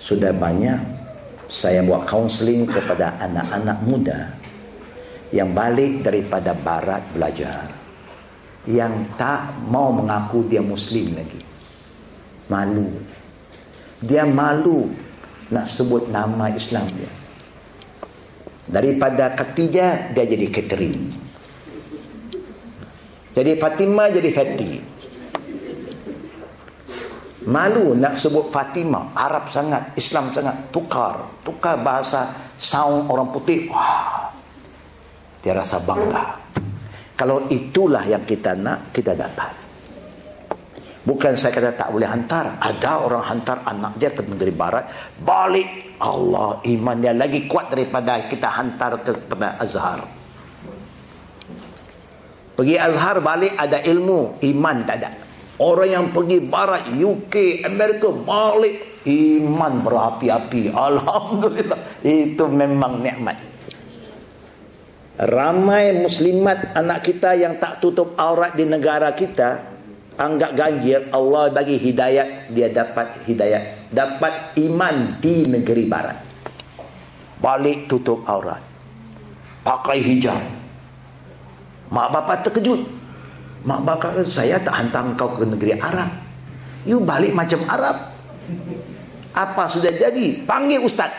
Sudah banyak saya buat counseling kepada anak-anak muda yang balik daripada barat belajar yang tak mau mengaku dia muslim lagi. Malu. Dia malu nak sebut nama Islam dia. Daripada Khadijah dia jadi Catherine jadi Fatimah jadi Fatih malu nak sebut Fatimah. Arab sangat Islam sangat. Tukar. Tukar bahasa sound orang putih. Wah. Dia rasa bangga kalau itulah yang kita nak, kita dapat. Bukan saya kata tak boleh hantar. Ada orang hantar anak dia ke negeri barat. Balik. Allah iman dia lagi kuat daripada kita hantar ke kepada Azhar. Pergi Azhar balik ada ilmu. Iman tak ada. Orang yang pergi barat, UK, Amerika balik. Iman berapi-api. Alhamdulillah. Itu memang nikmat ramai muslimat anak kita yang tak tutup aurat di negara kita anggap ganjil Allah bagi hidayat dia dapat hidayat dapat iman di negeri barat. Balik tutup aurat. Pakai hijab. Mak bapak terkejut. Mak bapak saya tak hantar kau ke negeri Arab. You balik macam Arab. Apa sudah jadi? Panggil ustaz.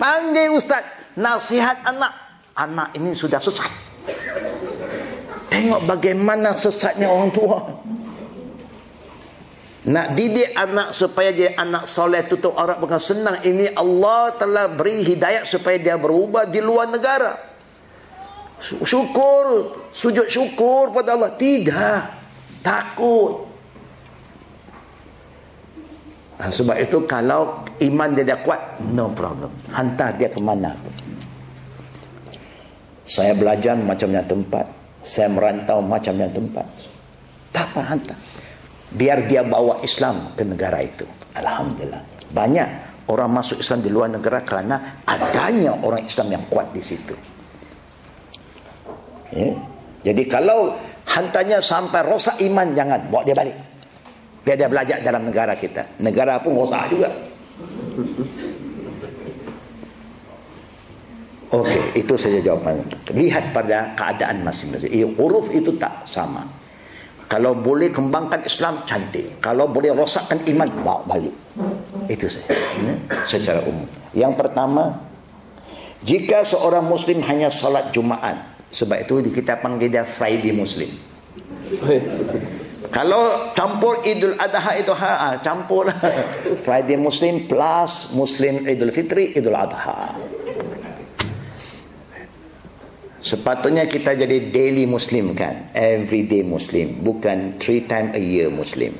Panggil ustaz. Nasihat anak anak ini sudah sesat tengok bagaimana sesatnya orang tua nak didik anak supaya dia anak soleh tutup aurat bukan senang. Ini Allah telah beri hidayat supaya dia berubah di luar negara. Syukur, sujud syukur pada Allah. Tidak. Takut. Nah, sebab itu kalau iman dia dah kuat, no problem. Hantar dia ke mana pun. Saya belajar macamnya tempat. Saya merantau macamnya tempat. Tak apa hantar. Biar dia bawa Islam ke negara itu. Alhamdulillah. Banyak orang masuk Islam di luar negara kerana adanya orang Islam yang kuat di situ. Ya? jadi kalau hantarnya sampai rosak iman jangan. Bawa dia balik. Biar dia belajar dalam negara kita. Negara pun rosak juga Okey, itu saja jawapan. Lihat pada keadaan masing-masing. Huruf itu tak sama. Kalau boleh kembangkan Islam cantik. Kalau boleh rosakkan iman bawa balik. Itu saja. Ya? Secara umum. Yang pertama, jika seorang muslim hanya salat Jumaat, sebab itu kita panggil dia Friday Muslim. Kalau campur Idul Adha itu ha, ha campur Friday Muslim plus Muslim Idul Fitri Idul Adha. Sepatutnya kita jadi daily Muslim kan. Everyday Muslim. Bukan three time a year Muslim.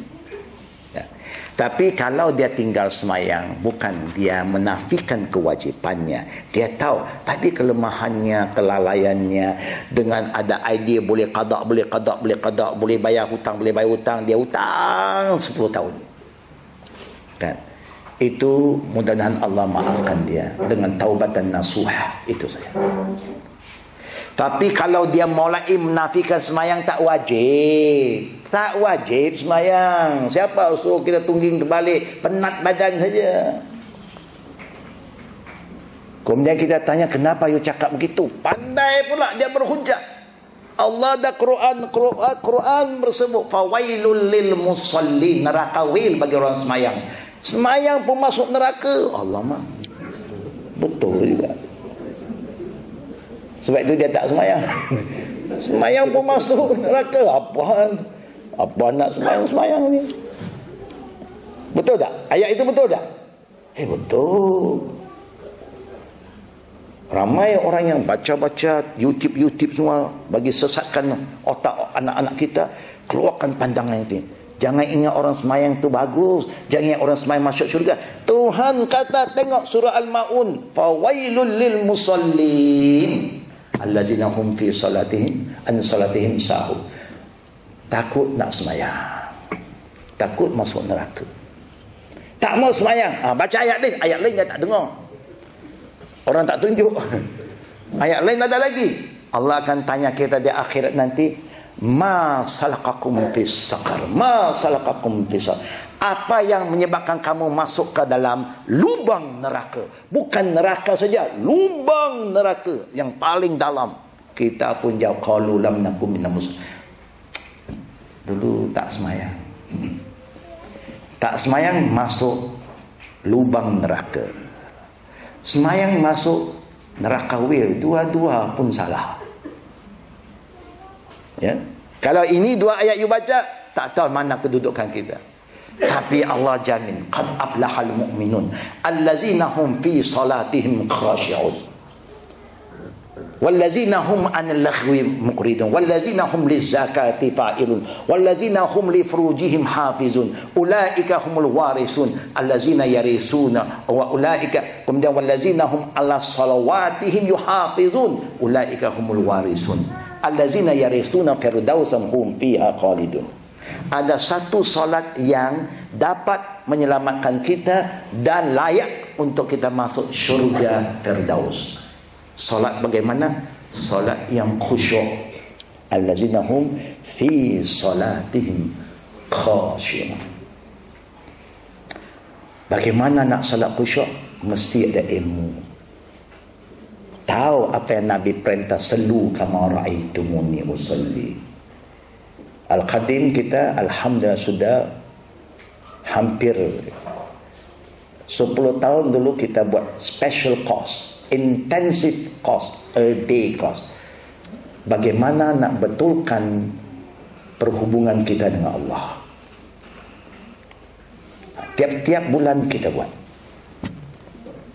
Ya. Tapi kalau dia tinggal semayang. Bukan dia menafikan kewajipannya. Dia tahu. Tapi kelemahannya, kelalaiannya. Dengan ada idea boleh kadak, boleh kadak, boleh kadak. Boleh bayar hutang, boleh bayar hutang. Dia hutang 10 tahun. Kan. Itu mudah-mudahan Allah maafkan dia. Dengan taubat dan nasuhah. Itu saja. Tapi kalau dia mulai menafikan semayang tak wajib. Tak wajib semayang. Siapa suruh kita tungging kembali? Penat badan saja. Kemudian kita tanya kenapa you cakap begitu? Pandai pula dia berhujah. Allah ada Quran, Quran, Quran bersebut fawailul lil musalli neraka wil bagi orang semayang. Semayang pun masuk neraka. Allah mah. Betul juga. Sebab itu dia tak semayang. semayang pun masuk neraka. Apa? Apa nak semayang-semayang ni? Betul tak? Ayat itu betul tak? Eh betul. Ramai orang yang baca-baca YouTube-YouTube semua bagi sesatkan otak anak-anak kita keluarkan pandangan itu. Jangan ingat orang semayang tu bagus. Jangan ingat orang semayang masuk syurga. Tuhan kata tengok surah Al-Ma'un. Fawailul lil musallin alladzina hum fi salatihim an salatihim sahun takut nak semayang. Takut masuk neraka. Tak mau semayang. Ha, baca ayat ni ayat lain dia tak dengar. Orang tak tunjuk. Ayat lain ada lagi. Allah akan tanya kita di akhirat nanti ma salakakum fi sakar ma salakakum fi sakar apa yang menyebabkan kamu masuk ke dalam lubang neraka? Bukan neraka saja lubang neraka yang paling dalam. Kita pun jawab qalu lam nakum minamus dulu tak semayang. Tak semayang masuk lubang neraka. Semayang masuk neraka wil dua-dua pun salah Ya? Kalau ini dua ayat you baca, tak tahu mana kedudukan kita. Tapi Allah jamin. Qad aflahal mu'minun. Allazinahum fi salatihim khasya'ud. Walazina hum an lakhwi muqridun walazina hum li zakati fa'ilun walazina hum li furujihim hafizun ulaika humul warisun allazina yarisuna wa ulaika kumda walazina hum ala salawatihim yuhafizun ulaika humul warisun allazina yarithuna firdausam hum fiha qalidun ada satu solat yang dapat menyelamatkan kita dan layak untuk kita masuk syurga firdaus. Solat bagaimana? Solat yang khusyuk. Allazina hum fi salatihim khashiyun bagaimana nak solat khusyuk? Mesti ada ilmu. Tahu apa yang Nabi perintah selu kama ra'aitumuni usalli. Al-Qadim kita Alhamdulillah sudah hampir 10 tahun dulu kita buat special course intensive course a day course. Bagaimana nak betulkan perhubungan kita dengan Allah? Tiap-tiap bulan kita buat.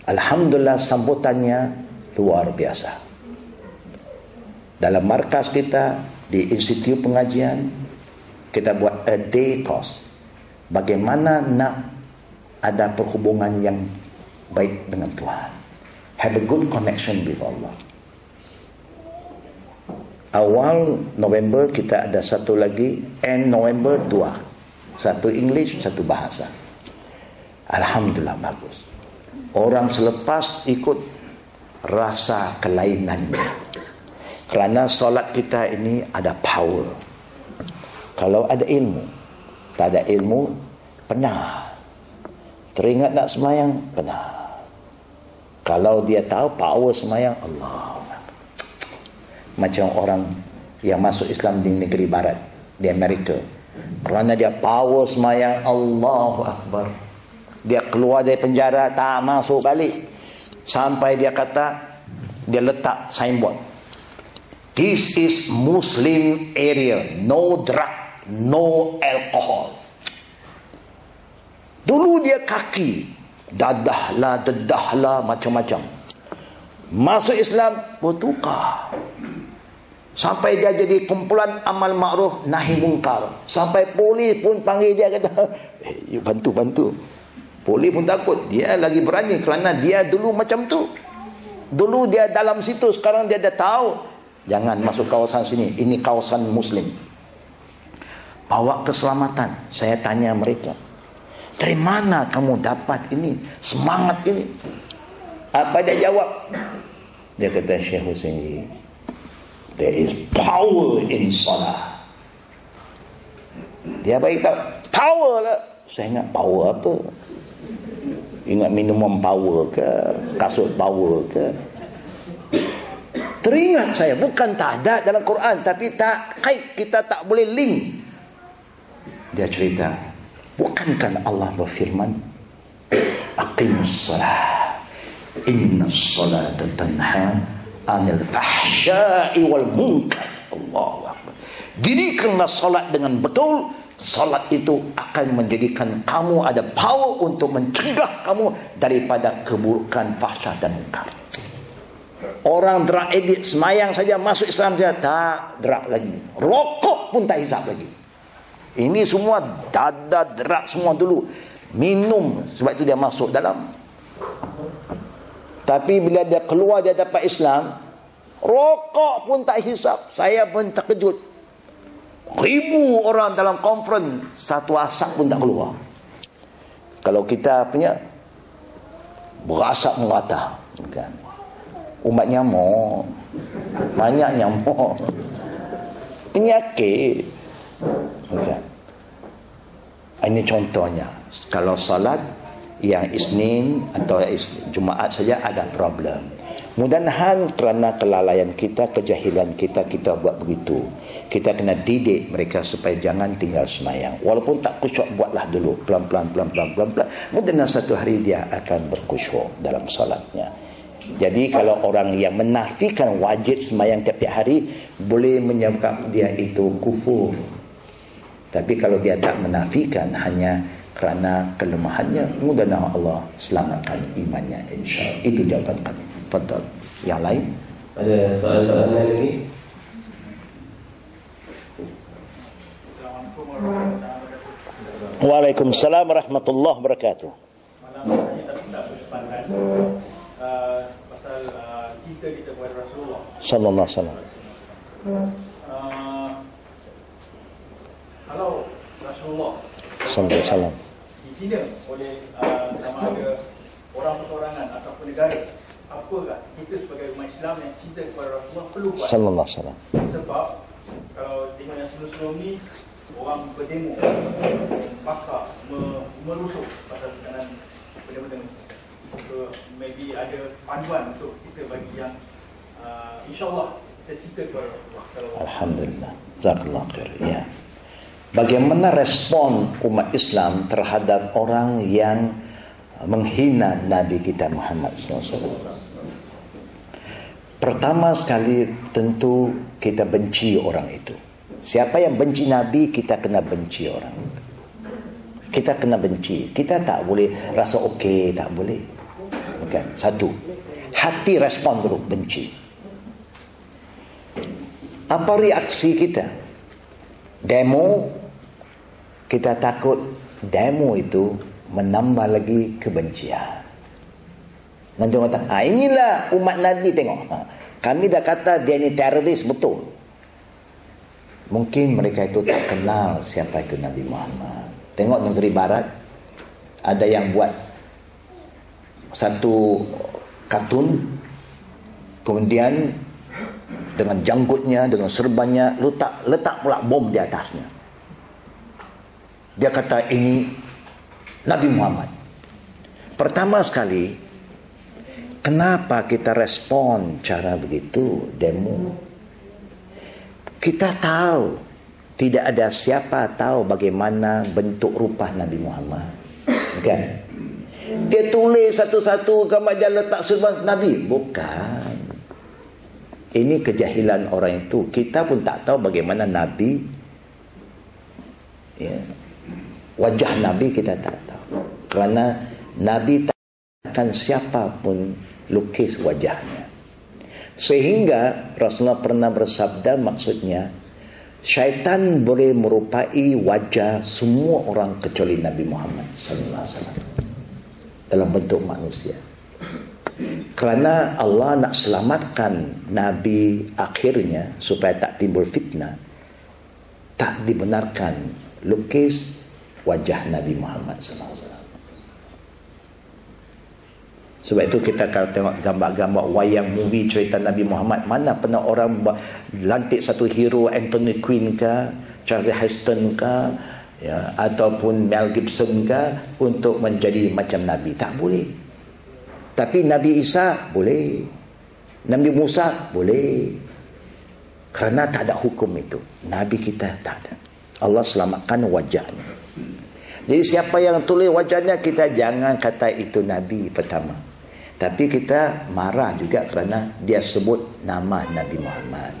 Alhamdulillah sambutannya luar biasa dalam markas kita di institut pengajian kita buat a day course bagaimana nak ada perhubungan yang baik dengan Tuhan. Have a good connection with Allah. Awal November kita ada satu lagi, end November dua. Satu English, satu bahasa. Alhamdulillah bagus. Orang selepas ikut rasa kelainannya. Kerana solat kita ini ada power. Kalau ada ilmu, tak ada ilmu, penat. Teringat nak semayang? Benar. Kalau dia tahu power semayang, Allah. Macam orang yang masuk Islam di negeri barat, di Amerika. Kerana dia power semayang, Allah Akbar. Dia keluar dari penjara, tak masuk balik. Sampai dia kata, dia letak signboard. This is Muslim area. No drug, no alcohol. Dulu dia kaki. Dadahlah, dedahlah, macam-macam. Masuk Islam, bertukar. Sampai dia jadi kumpulan amal ma'ruf, nahi mungkar. Sampai polis pun panggil dia kata, eh, bantu, bantu. Polis pun takut. Dia lagi berani kerana dia dulu macam tu. Dulu dia dalam situ, sekarang dia dah tahu. Jangan masuk kawasan sini. Ini kawasan Muslim. Bawa keselamatan. Saya tanya mereka. Dari mana kamu dapat ini? Semangat ini. Apa dia jawab? Dia kata Syekh Hussein There is power in salah. Dia bagi tahu power lah. Saya ingat power apa? Ingat minuman power ke? Kasut power ke? Teringat saya bukan tak ada dalam Quran tapi tak kait kita tak boleh link. Dia cerita Bukankah Allah berfirman Aqimus salat Inna salat tanha Anil fahsyai wal munkar Allah Dirikanlah salat dengan betul Salat itu akan menjadikan kamu ada power untuk mencegah kamu daripada keburukan fahsyat dan munkar. Orang drug edit semayang saja masuk Islam saja tak drug lagi. Rokok pun tak hisap lagi. Ini semua dada derak semua dulu. Minum sebab itu dia masuk dalam. Tapi bila dia keluar dia dapat Islam, rokok pun tak hisap. Saya pun terkejut. Ribu orang dalam conference, satu asap pun tak keluar. Kalau kita punya berasap merata, kan. Umat nyamuk. Banyak nyamuk. Penyakit. Okay. Ini contohnya. Kalau salat yang Isnin atau Jumaat saja ada problem. Mudah-mudahan kerana kelalaian kita, kejahilan kita, kita buat begitu. Kita kena didik mereka supaya jangan tinggal semayang. Walaupun tak kusyuk, buatlah dulu. Pelan-pelan, pelan-pelan, pelan-pelan. Mudah-mudahan satu hari dia akan berkusyuk dalam salatnya. Jadi kalau orang yang menafikan wajib semayang tiap-tiap hari, boleh menyebabkan dia itu kufur. Tapi kalau dia tak menafikan hanya kerana kelemahannya, mudah-mudahan Allah selamatkan imannya insya-Allah. Itu jawaban kami. Fadal. Yang lain? Ada soalan-soalan lain lagi? Waalaikumsalam warahmatullahi wabarakatuh. Malam ini tak bisa bersepakat uh, pasal uh, cinta kita kepada Rasulullah. Sallallahu alaihi wasallam. Kalau Rasulullah Sallallahu alaihi wasallam. dihina oleh uh, sama ada orang persorangan ataupun negara, apakah kita sebagai umat Islam yang cinta kepada Rasulullah perlu buat? Sallallahu alaihi wasallam. Sebab kalau tengok yang sebelum-sebelum ni orang berdemo me- merusuk pasal tekanan benda-benda ni. So maybe ada panduan untuk kita bagi yang uh, insyaAllah kita cerita kepada Allah Alhamdulillah. Jazakallah khair. Ya. Bagaimana respon umat Islam terhadap orang yang menghina Nabi kita Muhammad SAW? Pertama sekali tentu kita benci orang itu. Siapa yang benci Nabi kita kena benci orang. Kita kena benci. Kita tak boleh rasa okey, tak boleh. Bukan. Satu. Hati respon dulu benci. Apa reaksi kita? Demo kita takut demo itu menambah lagi kebencian. Nanti orang kata, ah, inilah umat Nabi tengok. Ha, kami dah kata dia ni teroris betul. Mungkin mereka itu tak kenal siapa itu Nabi Muhammad. Tengok negeri barat, ada yang buat satu kartun, kemudian dengan janggutnya, dengan serbannya, letak, letak pula bom di atasnya. Dia kata ini Nabi Muhammad. Pertama sekali, kenapa kita respon cara begitu demo? Kita tahu tidak ada siapa tahu bagaimana bentuk rupa Nabi Muhammad. Kan? Dia tulis satu-satu gambar dia letak serban Nabi. Bukan. Ini kejahilan orang itu. Kita pun tak tahu bagaimana Nabi ya, wajah Nabi kita tak tahu. Kerana Nabi tak akan siapa pun lukis wajahnya. Sehingga Rasulullah pernah bersabda maksudnya syaitan boleh merupai wajah semua orang kecuali Nabi Muhammad wasallam dalam bentuk manusia. Kerana Allah nak selamatkan Nabi akhirnya supaya tak timbul fitnah tak dibenarkan lukis wajah Nabi Muhammad sallallahu alaihi wasallam. Sebab itu kita kalau tengok gambar-gambar wayang movie cerita Nabi Muhammad. Mana pernah orang lantik satu hero Anthony Quinn ke Charles Heston ke ya ataupun Mel Gibson ke untuk menjadi macam Nabi. Tak boleh. Tapi Nabi Isa boleh. Nabi Musa boleh. Kerana tak ada hukum itu. Nabi kita tak ada. Allah selamatkan wajahnya. Jadi siapa yang tulis wajahnya kita jangan kata itu Nabi pertama tapi kita marah juga kerana dia sebut nama Nabi Muhammad.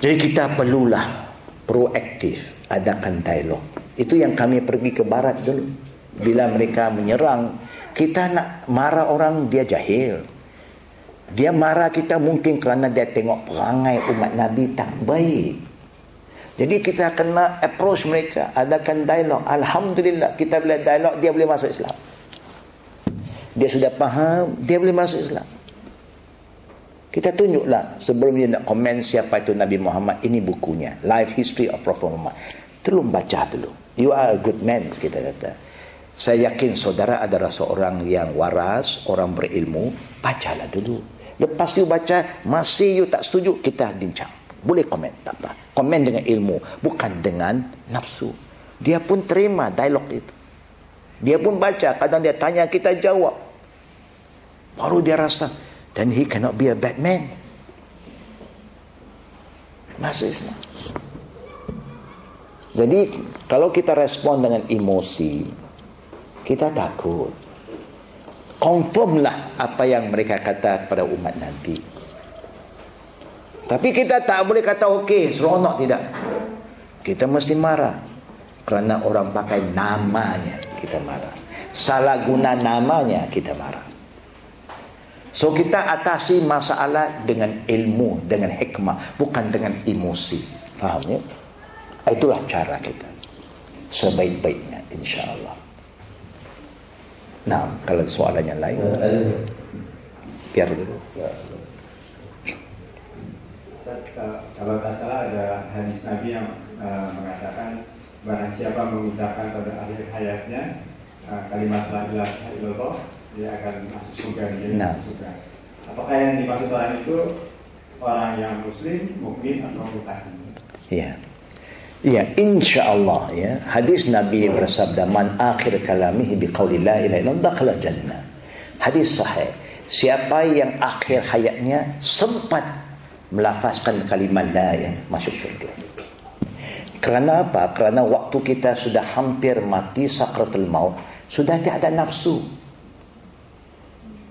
Jadi kita perlulah proaktif adakan dialog. Itu yang kami pergi ke barat dulu. Bila mereka menyerang, kita nak marah orang dia jahil. Dia marah kita mungkin kerana dia tengok perangai umat Nabi tak baik. Jadi kita kena approach mereka, adakan dialog. Alhamdulillah kita boleh dialog, dia boleh masuk Islam dia sudah faham dia boleh masuk Islam. Kita tunjuklah sebelum dia nak komen siapa itu Nabi Muhammad ini bukunya Life History of Prophet Muhammad. Tolong baca dulu. You are a good man kita kata. Saya yakin saudara adalah seorang yang waras orang berilmu. Bacalah dulu. Lepas you baca masih you tak setuju kita bincang. Boleh komen tak apa. Komen dengan ilmu bukan dengan nafsu. Dia pun terima dialog itu dia pun baca, kadang dia tanya, kita jawab. Baru dia rasa, then he cannot be a bad man. Masih Islam. Jadi, kalau kita respon dengan emosi, kita takut. Confirmlah apa yang mereka kata kepada umat Nabi. Tapi kita tak boleh kata okey, seronok tidak. Kita mesti marah. Kerana orang pakai namanya kita marah. Salah guna namanya kita marah. So kita atasi masalah dengan ilmu, dengan hikmah, bukan dengan emosi. Faham ya? Itulah cara kita. Sebaik-baiknya insya-Allah. Nah, kalau soalan yang lain biar dulu. kalau tak salah ada hadis Nabi yang uh, mengatakan barang siapa mengucapkan pada akhir hayatnya uh, kalimat la ilaha illallah dia akan masuk surga dia nah. masuk surga. Apakah yang dimaksud orang itu orang yang muslim, mukmin atau mutakin? Ya. Ya, insya Allah ya. Hadis Nabi bersabda man akhir kalamihi biqauli la ilaha illallah dakhala jannah. Hadis sahih. Siapa yang akhir hayatnya sempat melafazkan kalimat la ya masuk syurga. Kerana apa? Kerana waktu kita sudah hampir mati sakratul maut, sudah tidak ada nafsu.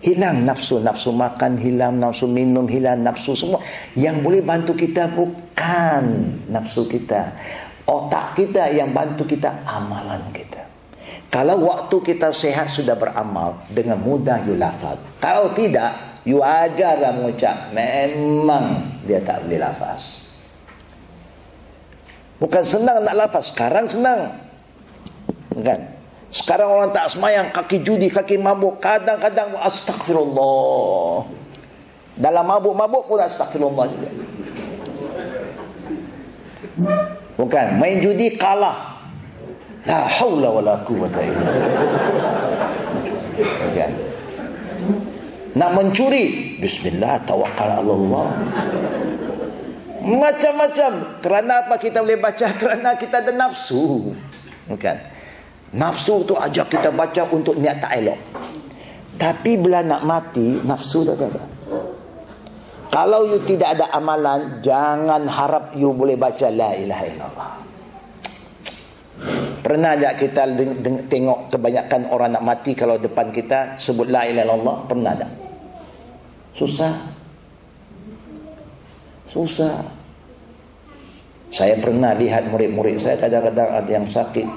Hilang nafsu, nafsu makan hilang, nafsu minum hilang, nafsu semua. Yang boleh bantu kita bukan nafsu kita otak kita yang bantu kita amalan kita kalau waktu kita sehat sudah beramal dengan mudah you lafaz kalau tidak you ajar mengucap memang dia tak boleh lafaz bukan senang nak lafaz sekarang senang kan sekarang orang tak semayang kaki judi kaki mabuk kadang-kadang astagfirullah dalam mabuk-mabuk pun astagfirullah juga Bukan main judi kalah. La haula wala quwata illa Bukan. Nak mencuri, bismillah tawakkal Allah. Macam-macam. Kerana apa kita boleh baca? Kerana kita ada nafsu. Bukan. Nafsu tu ajak kita baca untuk niat tak elok. Tapi bila nak mati, nafsu tak ada. Kalau you tidak ada amalan, jangan harap you boleh baca la ilaha illallah. Pernah tak kita tengok kebanyakan orang nak mati kalau depan kita sebut la ilaha illallah? Pernah tak? Susah. Susah. Saya pernah lihat murid-murid saya kadang-kadang ada yang sakit.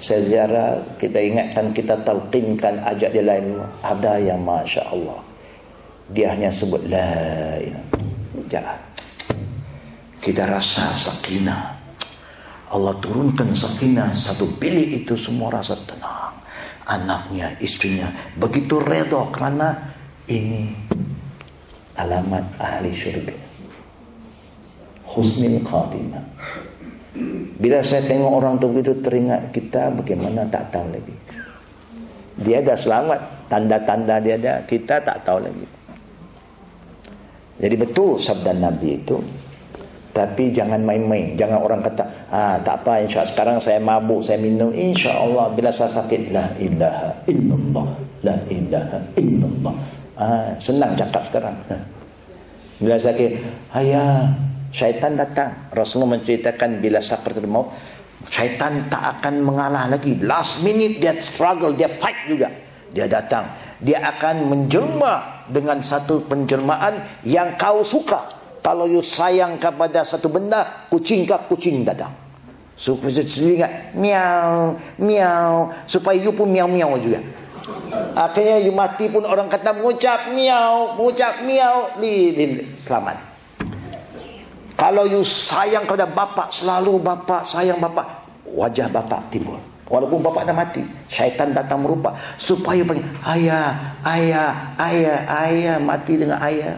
Saya ziarah, kita ingatkan, kita talqinkan, ajak dia lain. Ada yang Masya Allah dia hanya sebut la jalan kita rasa sakinah Allah turunkan sakinah satu bilik itu semua rasa tenang anaknya istrinya begitu redha kerana ini alamat ahli syurga husnul khatimah bila saya tengok orang tu begitu teringat kita bagaimana tak tahu lagi dia dah selamat tanda-tanda dia ada kita tak tahu lagi jadi betul sabda Nabi itu. Tapi jangan main-main. Jangan orang kata, ah tak apa insya sekarang saya mabuk, saya minum. Insya Allah bila saya sakit, la ilaha illallah. La ilaha illallah. Ah, senang cakap sekarang. Bila sakit, ayah, syaitan datang. Rasulullah menceritakan bila sakit maut, syaitan tak akan mengalah lagi. Last minute dia struggle, dia fight juga. Dia datang. Dia akan menjelma dengan satu penjelmaan yang kau suka. Kalau you sayang kepada satu benda, kucing ke kucing datang. Supaya you ingat, miau, miau. Supaya you pun miau-miau juga. Akhirnya you mati pun orang kata mengucap miau, mengucap miau, li, li. selamat. Kalau you sayang kepada bapa, selalu bapa sayang bapa, wajah bapa timbul. Walaupun bapa dah mati, syaitan datang merupa supaya panggil ayah, ayah, ayah, ayah mati dengan ayah.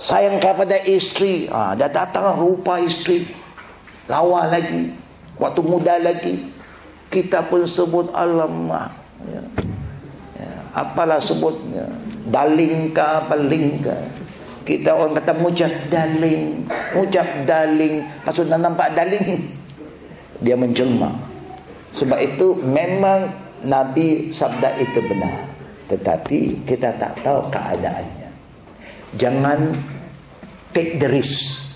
Sayang kepada isteri, ah, dia datang rupa isteri. Lawa lagi, waktu muda lagi. Kita pun sebut alamak. Ya. Ya. Apalah sebutnya? Daling ke apa lingka? Kita orang kata mucap daling. Mucap daling. Maksudnya nampak daling dia menjelma. Sebab itu memang Nabi sabda itu benar. Tetapi kita tak tahu keadaannya. Jangan take the risk.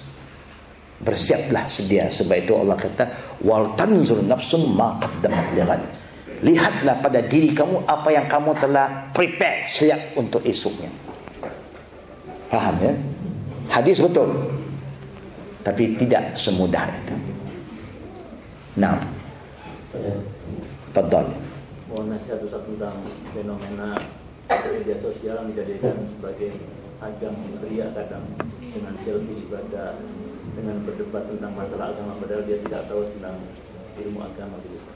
Bersiaplah sedia. Sebab itu Allah kata wal tanzur nafsun ma qaddamat lihatlah pada diri kamu apa yang kamu telah prepare siap untuk esoknya faham ya hadis betul tapi tidak semudah itu Nah. Fadal. Mohon nasihat Ustaz tentang fenomena media sosial menjadikan sebagai ajang ria kadang dengan selfie ibadah dengan berdebat tentang masalah agama padahal dia tidak tahu tentang ilmu agama gitu.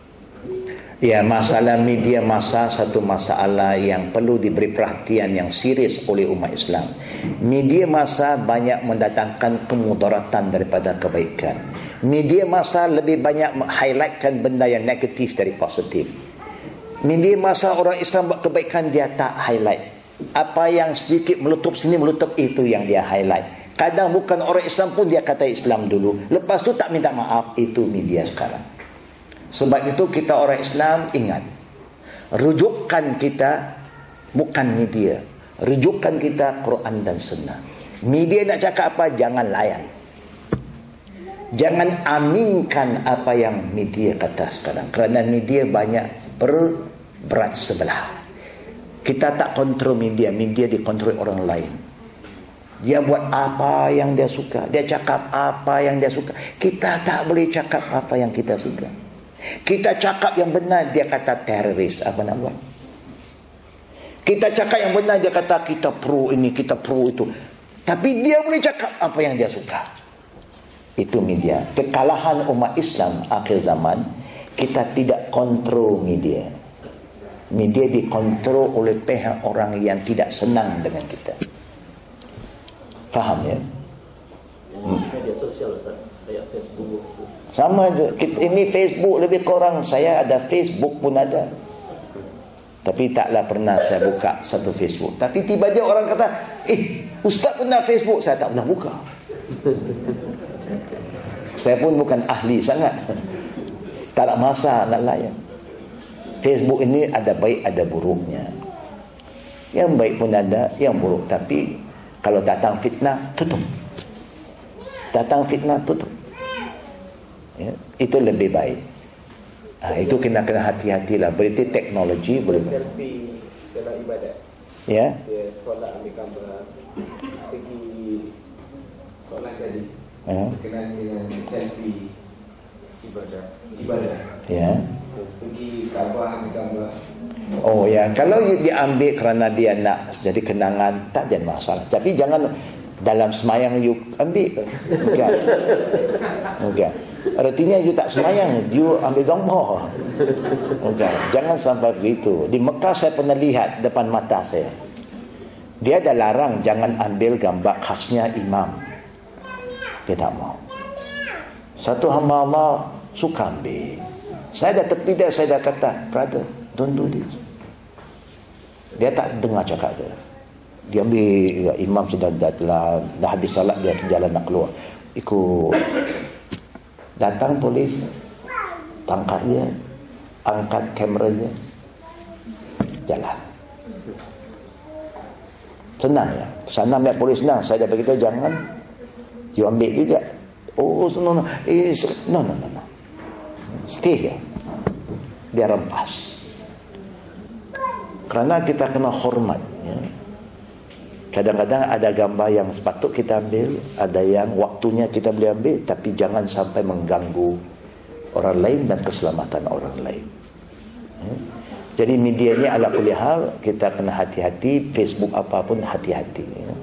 Ya, masalah media masa satu masalah yang perlu diberi perhatian yang serius oleh umat Islam. Media masa banyak mendatangkan kemudaratan daripada kebaikan media masa lebih banyak highlightkan benda yang negatif dari positif media masa orang Islam buat kebaikan dia tak highlight apa yang sedikit meletup sini meletup itu yang dia highlight Kadang bukan orang Islam pun dia kata Islam dulu. Lepas tu tak minta maaf. Itu media sekarang. Sebab itu kita orang Islam ingat. Rujukan kita bukan media. Rujukan kita Quran dan Sunnah. Media nak cakap apa, jangan layan. Jangan aminkan apa yang media kata sekarang. Kerana media banyak berberat sebelah. Kita tak kontrol media. Media dikontrol orang lain. Dia buat apa yang dia suka. Dia cakap apa yang dia suka. Kita tak boleh cakap apa yang kita suka. Kita cakap yang benar, dia kata teroris. Apa nak buat? Kita cakap yang benar, dia kata kita pro ini, kita pro itu. Tapi dia boleh cakap apa yang dia suka. Itu media. Kekalahan umat Islam akhir zaman, kita tidak kontrol media. Media dikontrol oleh pihak orang yang tidak senang dengan kita. Faham ya? Media sosial Ustaz, kayak Facebook. Sama je. Ini Facebook lebih kurang. Saya ada Facebook pun ada. Tapi taklah pernah saya buka satu Facebook. Tapi tiba-tiba orang kata, eh, Ustaz pernah Facebook. Saya tak pernah buka. saya pun bukan ahli sangat. Tak ada masa nak layan. Facebook ini ada baik, ada buruknya. Yang baik pun ada, yang buruk. Tapi kalau datang fitnah, tutup. Datang fitnah, tutup. Ya, itu lebih baik. Ha, itu kena kena hati-hatilah. Berarti teknologi boleh. selfie dalam ibadat Ya. dia solat ambil gambar pergi solat tadi Ha. berkenaan dengan selfie ibadat ibadat Ya. pergi Kaabah ambil gambar Oh ya, kalau you diambil kerana dia nak jadi kenangan, tak jadi masalah. Tapi jangan dalam semayang you ambil. Bukan. Bukan. Artinya you tak semayang, you ambil gambar. Bukan. Jangan sampai begitu. Di Mekah saya pernah lihat depan mata saya. Dia ada larang jangan ambil gambar khasnya imam. Dia tak mau. Satu hamba Allah suka ambil. Saya dah tepi dia, saya dah kata, brother, don't do this. Dia tak dengar cakap dia. Dia ambil, ya, imam sudah dah, dah, dah habis salat, dia jalan nak keluar. Ikut. Datang polis, tangkap dia, angkat kamera dia, jalan. Senang ya. Sana ambil polis senang. Saya dah beritahu jangan. You ambil juga. Oh, no, no. Eh, no, no, no, no. Stay here. Dia rempas. Kerana kita kena hormat. Ya. Kadang-kadang ada gambar yang sepatut kita ambil. Ada yang waktunya kita boleh ambil. Tapi jangan sampai mengganggu orang lain dan keselamatan orang lain. Ya. Jadi media ni ala kulli hal kita kena hati-hati Facebook apapun hati-hati ya.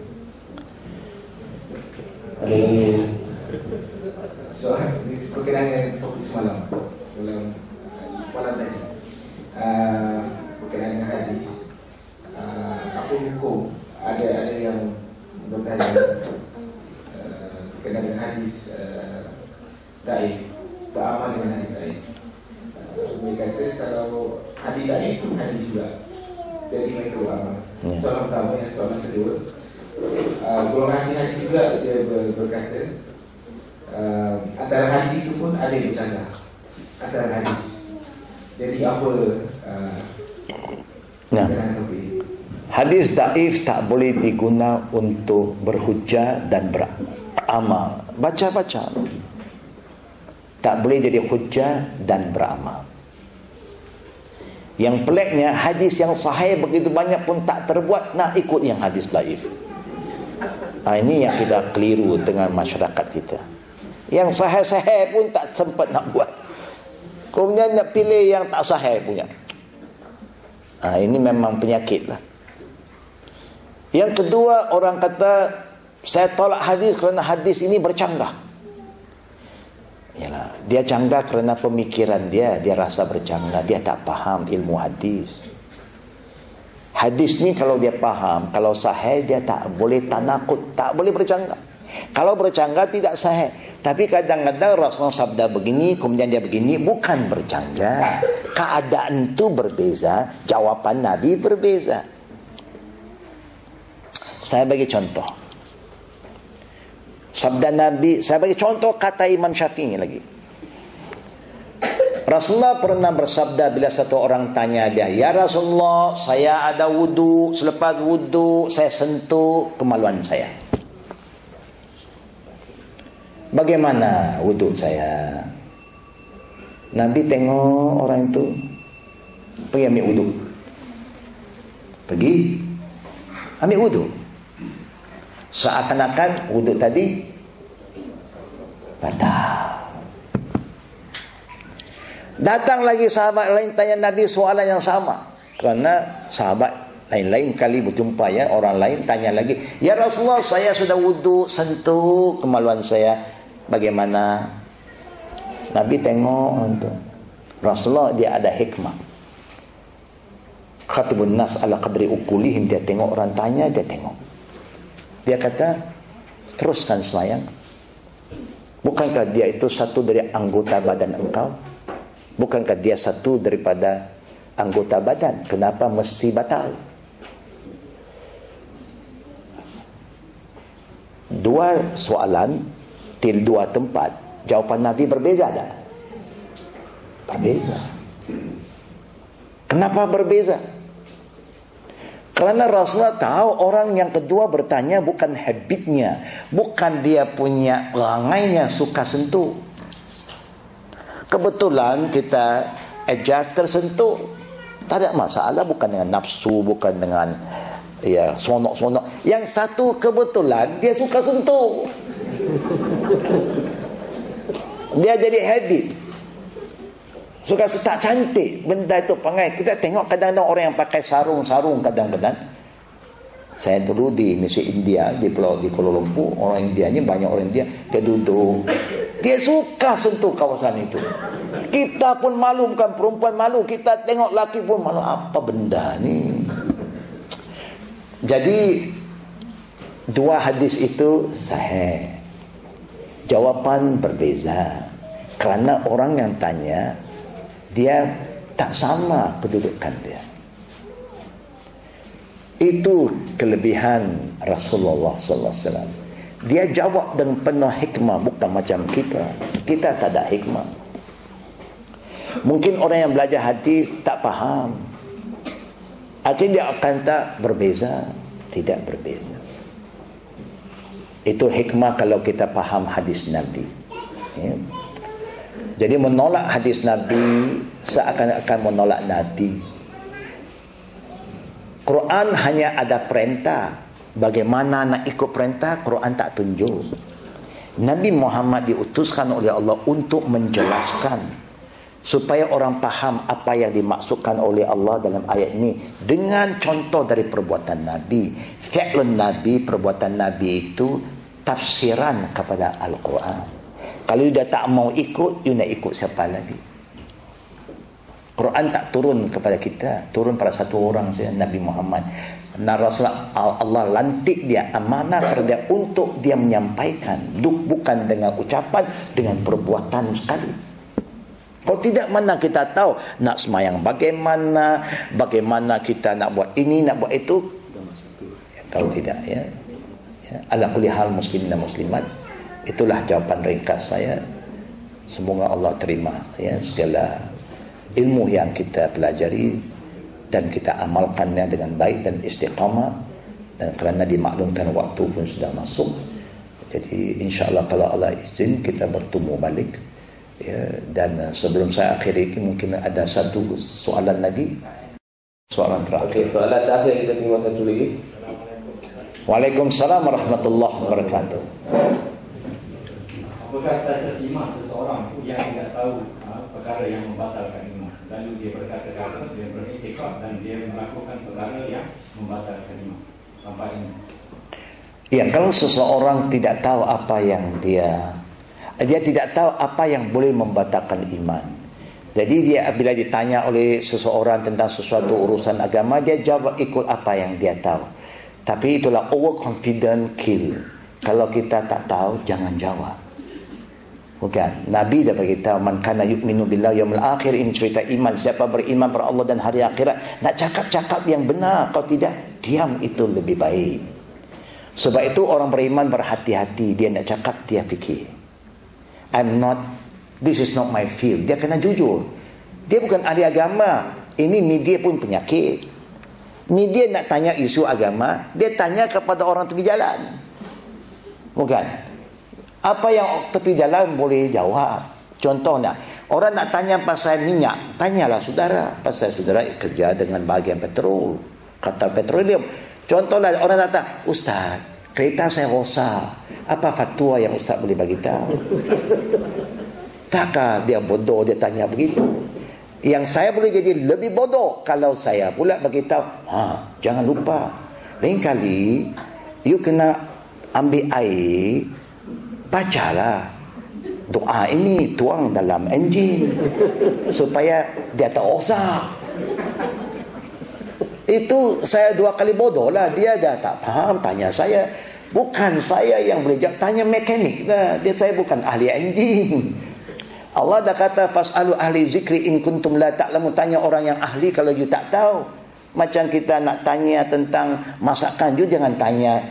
ada soal ini berkenaan dengan topik semalam semalam malam tadi uh, berkenaan dengan hadis uh, apa hukum ada ada yang bertanya uh, berkenaan dengan hadis uh, daif. Beramal dengan hadis daif. Uh, dia kata kalau hadis daif pun hadis juga. Jadi mereka beramal. Ya. soalan pertama yang soalan kedua uh, golongan hadis juga dia ber, berkata uh, antara hadis itu pun ada yang bercanda. Antara hadis. Jadi apa uh, Nah, topik ini? Hadis daif tak boleh diguna untuk berhujah dan beramal. Baca-baca. Tak boleh jadi hujah dan beramal. Yang peliknya hadis yang sahih begitu banyak pun tak terbuat nak ikut yang hadis daif. Ha, ini yang kita keliru dengan masyarakat kita. Yang sahih-sahih pun tak sempat nak buat. Kemudian nak pilih yang tak sahih punya. Ha, ini memang penyakit lah. Yang kedua orang kata saya tolak hadis kerana hadis ini bercanggah. Yalah, dia canggah kerana pemikiran dia, dia rasa bercanggah, dia tak faham ilmu hadis. Hadis ni kalau dia faham, kalau sahih dia tak boleh tanakut, tak boleh bercanggah. Kalau bercanggah tidak sahih. Tapi kadang-kadang Rasulullah sabda begini, kemudian dia begini, bukan bercanggah. Keadaan itu berbeza, jawaban Nabi berbeza. Saya bagi contoh. Sabda Nabi, saya bagi contoh kata Imam Syafi'i lagi. Rasulullah pernah bersabda bila satu orang tanya dia, "Ya Rasulullah, saya ada wudu, selepas wudu saya sentuh kemaluan saya." Bagaimana wudu saya? Nabi tengok orang itu pergi ambil wudu. Pergi ambil wudu. Seakan-akan wudu tadi batal. Datang lagi sahabat lain tanya Nabi soalan yang sama. Kerana sahabat lain-lain kali berjumpa ya orang lain tanya lagi, "Ya Rasulullah, saya sudah wudu sentuh kemaluan saya. Bagaimana?" Nabi tengok itu. Rasulullah dia ada hikmah. Khatibun nas ala qadri ukulihim dia tengok orang tanya dia tengok. Dia kata, "Teruskan semayang." Bukankah dia itu satu dari anggota badan engkau? Bukankah dia satu daripada anggota badan? Kenapa mesti batal? Dua soalan til dua tempat. Jawapan Nabi berbeza dah. Berbeza. Kenapa berbeza? Kerana Rasulullah tahu orang yang kedua bertanya bukan habitnya. Bukan dia punya langainya suka sentuh. Kebetulan kita adjust tersentuh. Tak ada masalah bukan dengan nafsu bukan dengan ya sonok-sonok yang satu kebetulan dia suka sentuh. Dia jadi habit suka tak cantik benda itu pangai kita tengok kadang-kadang orang yang pakai sarung-sarung kadang-kadang saya dulu di misi India di pulau di Kuala Lumpur orang India ni banyak orang India dia duduk. Dia suka sentuh kawasan itu. Kita pun malu bukan perempuan malu. Kita tengok laki pun malu. Apa benda ni? Jadi dua hadis itu sahih. Jawapan berbeza. Kerana orang yang tanya dia tak sama kedudukan dia itu kelebihan Rasulullah sallallahu alaihi wasallam. Dia jawab dengan penuh hikmah bukan macam kita. Kita tak ada hikmah. Mungkin orang yang belajar hadis tak faham. Akhirnya dia akan tak berbeza, tidak berbeza. Itu hikmah kalau kita faham hadis Nabi. Ya. Jadi menolak hadis Nabi seakan-akan menolak Nabi. Quran hanya ada perintah. Bagaimana nak ikut perintah, Quran tak tunjuk. Nabi Muhammad diutuskan oleh Allah untuk menjelaskan supaya orang faham apa yang dimaksudkan oleh Allah dalam ayat ini dengan contoh dari perbuatan Nabi. Fi'lun Nabi, perbuatan Nabi itu tafsiran kepada Al-Quran. Kalau dia tak mau ikut, you nak ikut siapa lagi? Quran tak turun kepada kita turun pada satu orang saja Nabi Muhammad. Dan Rasulullah Allah lantik dia amanah dia untuk dia menyampaikan. Bukan dengan ucapan dengan perbuatan sekali. Kalau tidak mana kita tahu nak semayang bagaimana bagaimana kita nak buat ini nak buat itu? Kalau tidak ya, ya. ala muslim dan muslimat itulah jawapan ringkas saya. Semoga Allah terima ya segala ilmu yang kita pelajari dan kita amalkannya dengan baik dan istiqamah. Dan kerana dimaklumkan waktu pun sudah masuk jadi insyaAllah kalau Allah izin kita bertemu balik ya, dan sebelum saya akhiri ini mungkin ada satu soalan lagi? Soalan terakhir. Okay, soalan terakhir kita terima satu lagi. Waalaikumsalam warahmatullahi wabarakatuh Apakah status iman seseorang yang tidak tahu uh, perkara yang membatalkan lalu dia berkata-kata, dia beritikad dan dia melakukan perkara yang membatalkan iman. Sampai ini. Ya, kalau seseorang tidak tahu apa yang dia dia tidak tahu apa yang boleh membatalkan iman. Jadi dia bila ditanya oleh seseorang tentang sesuatu urusan agama, dia jawab ikut apa yang dia tahu. Tapi itulah overconfident kill. Kalau kita tak tahu, jangan jawab. Bukan. Nabi dah beritahu man kana yu'minu billahi yaumil akhir ini cerita iman siapa beriman pada Allah dan hari akhirat nak cakap-cakap yang benar kalau tidak diam itu lebih baik. Sebab itu orang beriman berhati-hati. Dia nak cakap, dia fikir. I'm not, this is not my field. Dia kena jujur. Dia bukan ahli agama. Ini media pun penyakit. Media nak tanya isu agama, dia tanya kepada orang tepi jalan. Bukan. Apa yang tepi jalan boleh jawab. Contohnya, orang nak tanya pasal minyak, tanyalah saudara. Pasal saudara kerja dengan bahagian petrol. Kata petroleum. Contohlah orang datang, Ustaz, kereta saya rosak. Apa fatwa yang Ustaz boleh bagi tahu? Takkah dia bodoh dia tanya begitu? Yang saya boleh jadi lebih bodoh kalau saya pula bagi tahu, ha, jangan lupa. Lain kali you kena ambil air, bacalah doa ini tuang dalam enjin supaya dia tak rosak. Itu saya dua kali bodoh lah. Dia dah tak faham tanya saya. Bukan saya yang boleh jawab. Tanya mekanik lah. Dia saya bukan ahli enjin. Allah dah kata fasalu ahli zikri in kuntum la ta'lamu tanya orang yang ahli kalau you tak tahu. Macam kita nak tanya tentang masakan you jangan tanya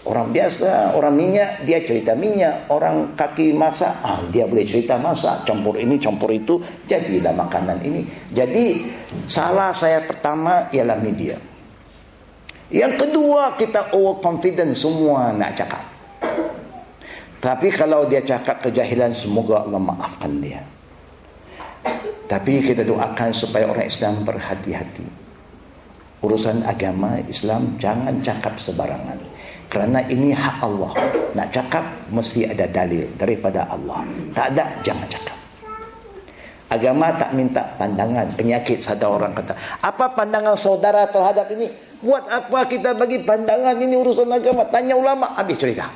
Orang biasa, orang minyak, dia cerita minyak. Orang kaki masak, ah, dia boleh cerita masak. Campur ini, campur itu. Jadilah makanan ini. Jadi, salah saya pertama ialah media. Yang kedua, kita overconfident semua nak cakap. Tapi kalau dia cakap kejahilan, semoga Allah maafkan dia. Tapi kita doakan supaya orang Islam berhati-hati. Urusan agama Islam jangan cakap sebarangan. Kerana ini hak Allah. Nak cakap mesti ada dalil daripada Allah. Tak ada jangan cakap. Agama tak minta pandangan. Penyakit satu orang kata. Apa pandangan saudara terhadap ini? Buat apa kita bagi pandangan ini urusan agama? Tanya ulama. Habis cerita.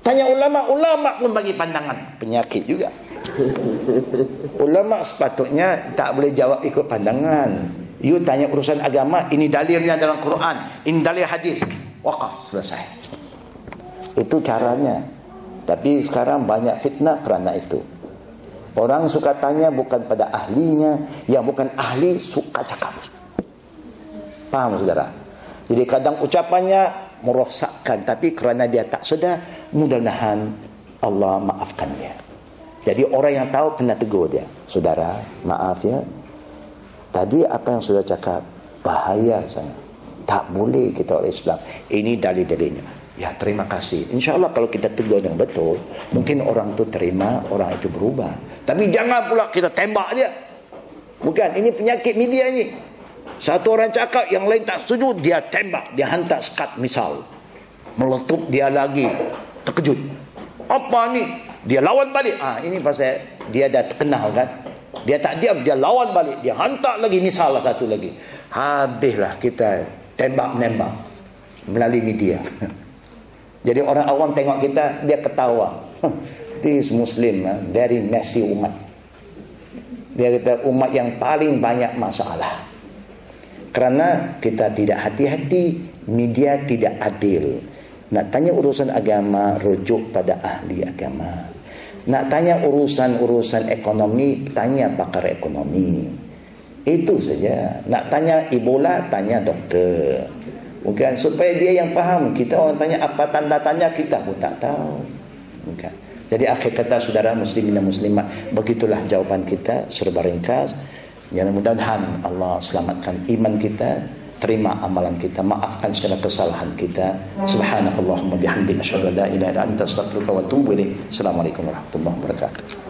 Tanya ulama. Ulama pun bagi pandangan. Penyakit juga. ulama sepatutnya tak boleh jawab ikut pandangan. You tanya urusan agama. Ini dalilnya dalam Quran. Ini dalil hadis wakaf selesai. Itu caranya. Tapi sekarang banyak fitnah kerana itu. Orang suka tanya bukan pada ahlinya yang bukan ahli suka cakap. Paham saudara? Jadi kadang ucapannya merosakkan tapi kerana dia tak sedar mudah-mudahan Allah maafkan dia. Jadi orang yang tahu kena tegur dia. Saudara maaf ya. Tadi apa yang sudah cakap bahaya sangat tak boleh kita orang Islam. Ini dalil-dalilnya. Ya, terima kasih. Insya Allah kalau kita tegur yang betul, mungkin orang itu terima, orang itu berubah. Tapi jangan pula kita tembak dia. Bukan, ini penyakit media ini. Satu orang cakap, yang lain tak setuju, dia tembak. Dia hantar sekat misal. Meletup dia lagi. Terkejut. Apa ni? Dia lawan balik. Ah, ini pasal dia dah terkenal kan. Dia tak diam, dia lawan balik. Dia hantar lagi misal satu lagi. Habislah kita tembak-nembak melalui media. Jadi orang awam tengok kita, dia ketawa. This Muslim, ah, very messy umat. Dia kata umat yang paling banyak masalah. Kerana kita tidak hati-hati, media tidak adil. Nak tanya urusan agama, rujuk pada ahli agama. Nak tanya urusan-urusan ekonomi, tanya pakar ekonomi. Itu saja. Nak tanya Ebola, tanya doktor. Bukan supaya dia yang faham. Kita orang tanya apa tanda tanya kita pun tak tahu. Bukan. Jadi akhir kata saudara muslimin dan muslimat, begitulah jawaban kita serba ringkas. Yang mudah-mudahan Allah selamatkan iman kita, terima amalan kita, maafkan segala kesalahan kita. Subhanakallahumma bihamdika asyhadu an la ilaha illa anta astaghfiruka wa atubu ilaik. Assalamualaikum warahmatullahi wabarakatuh.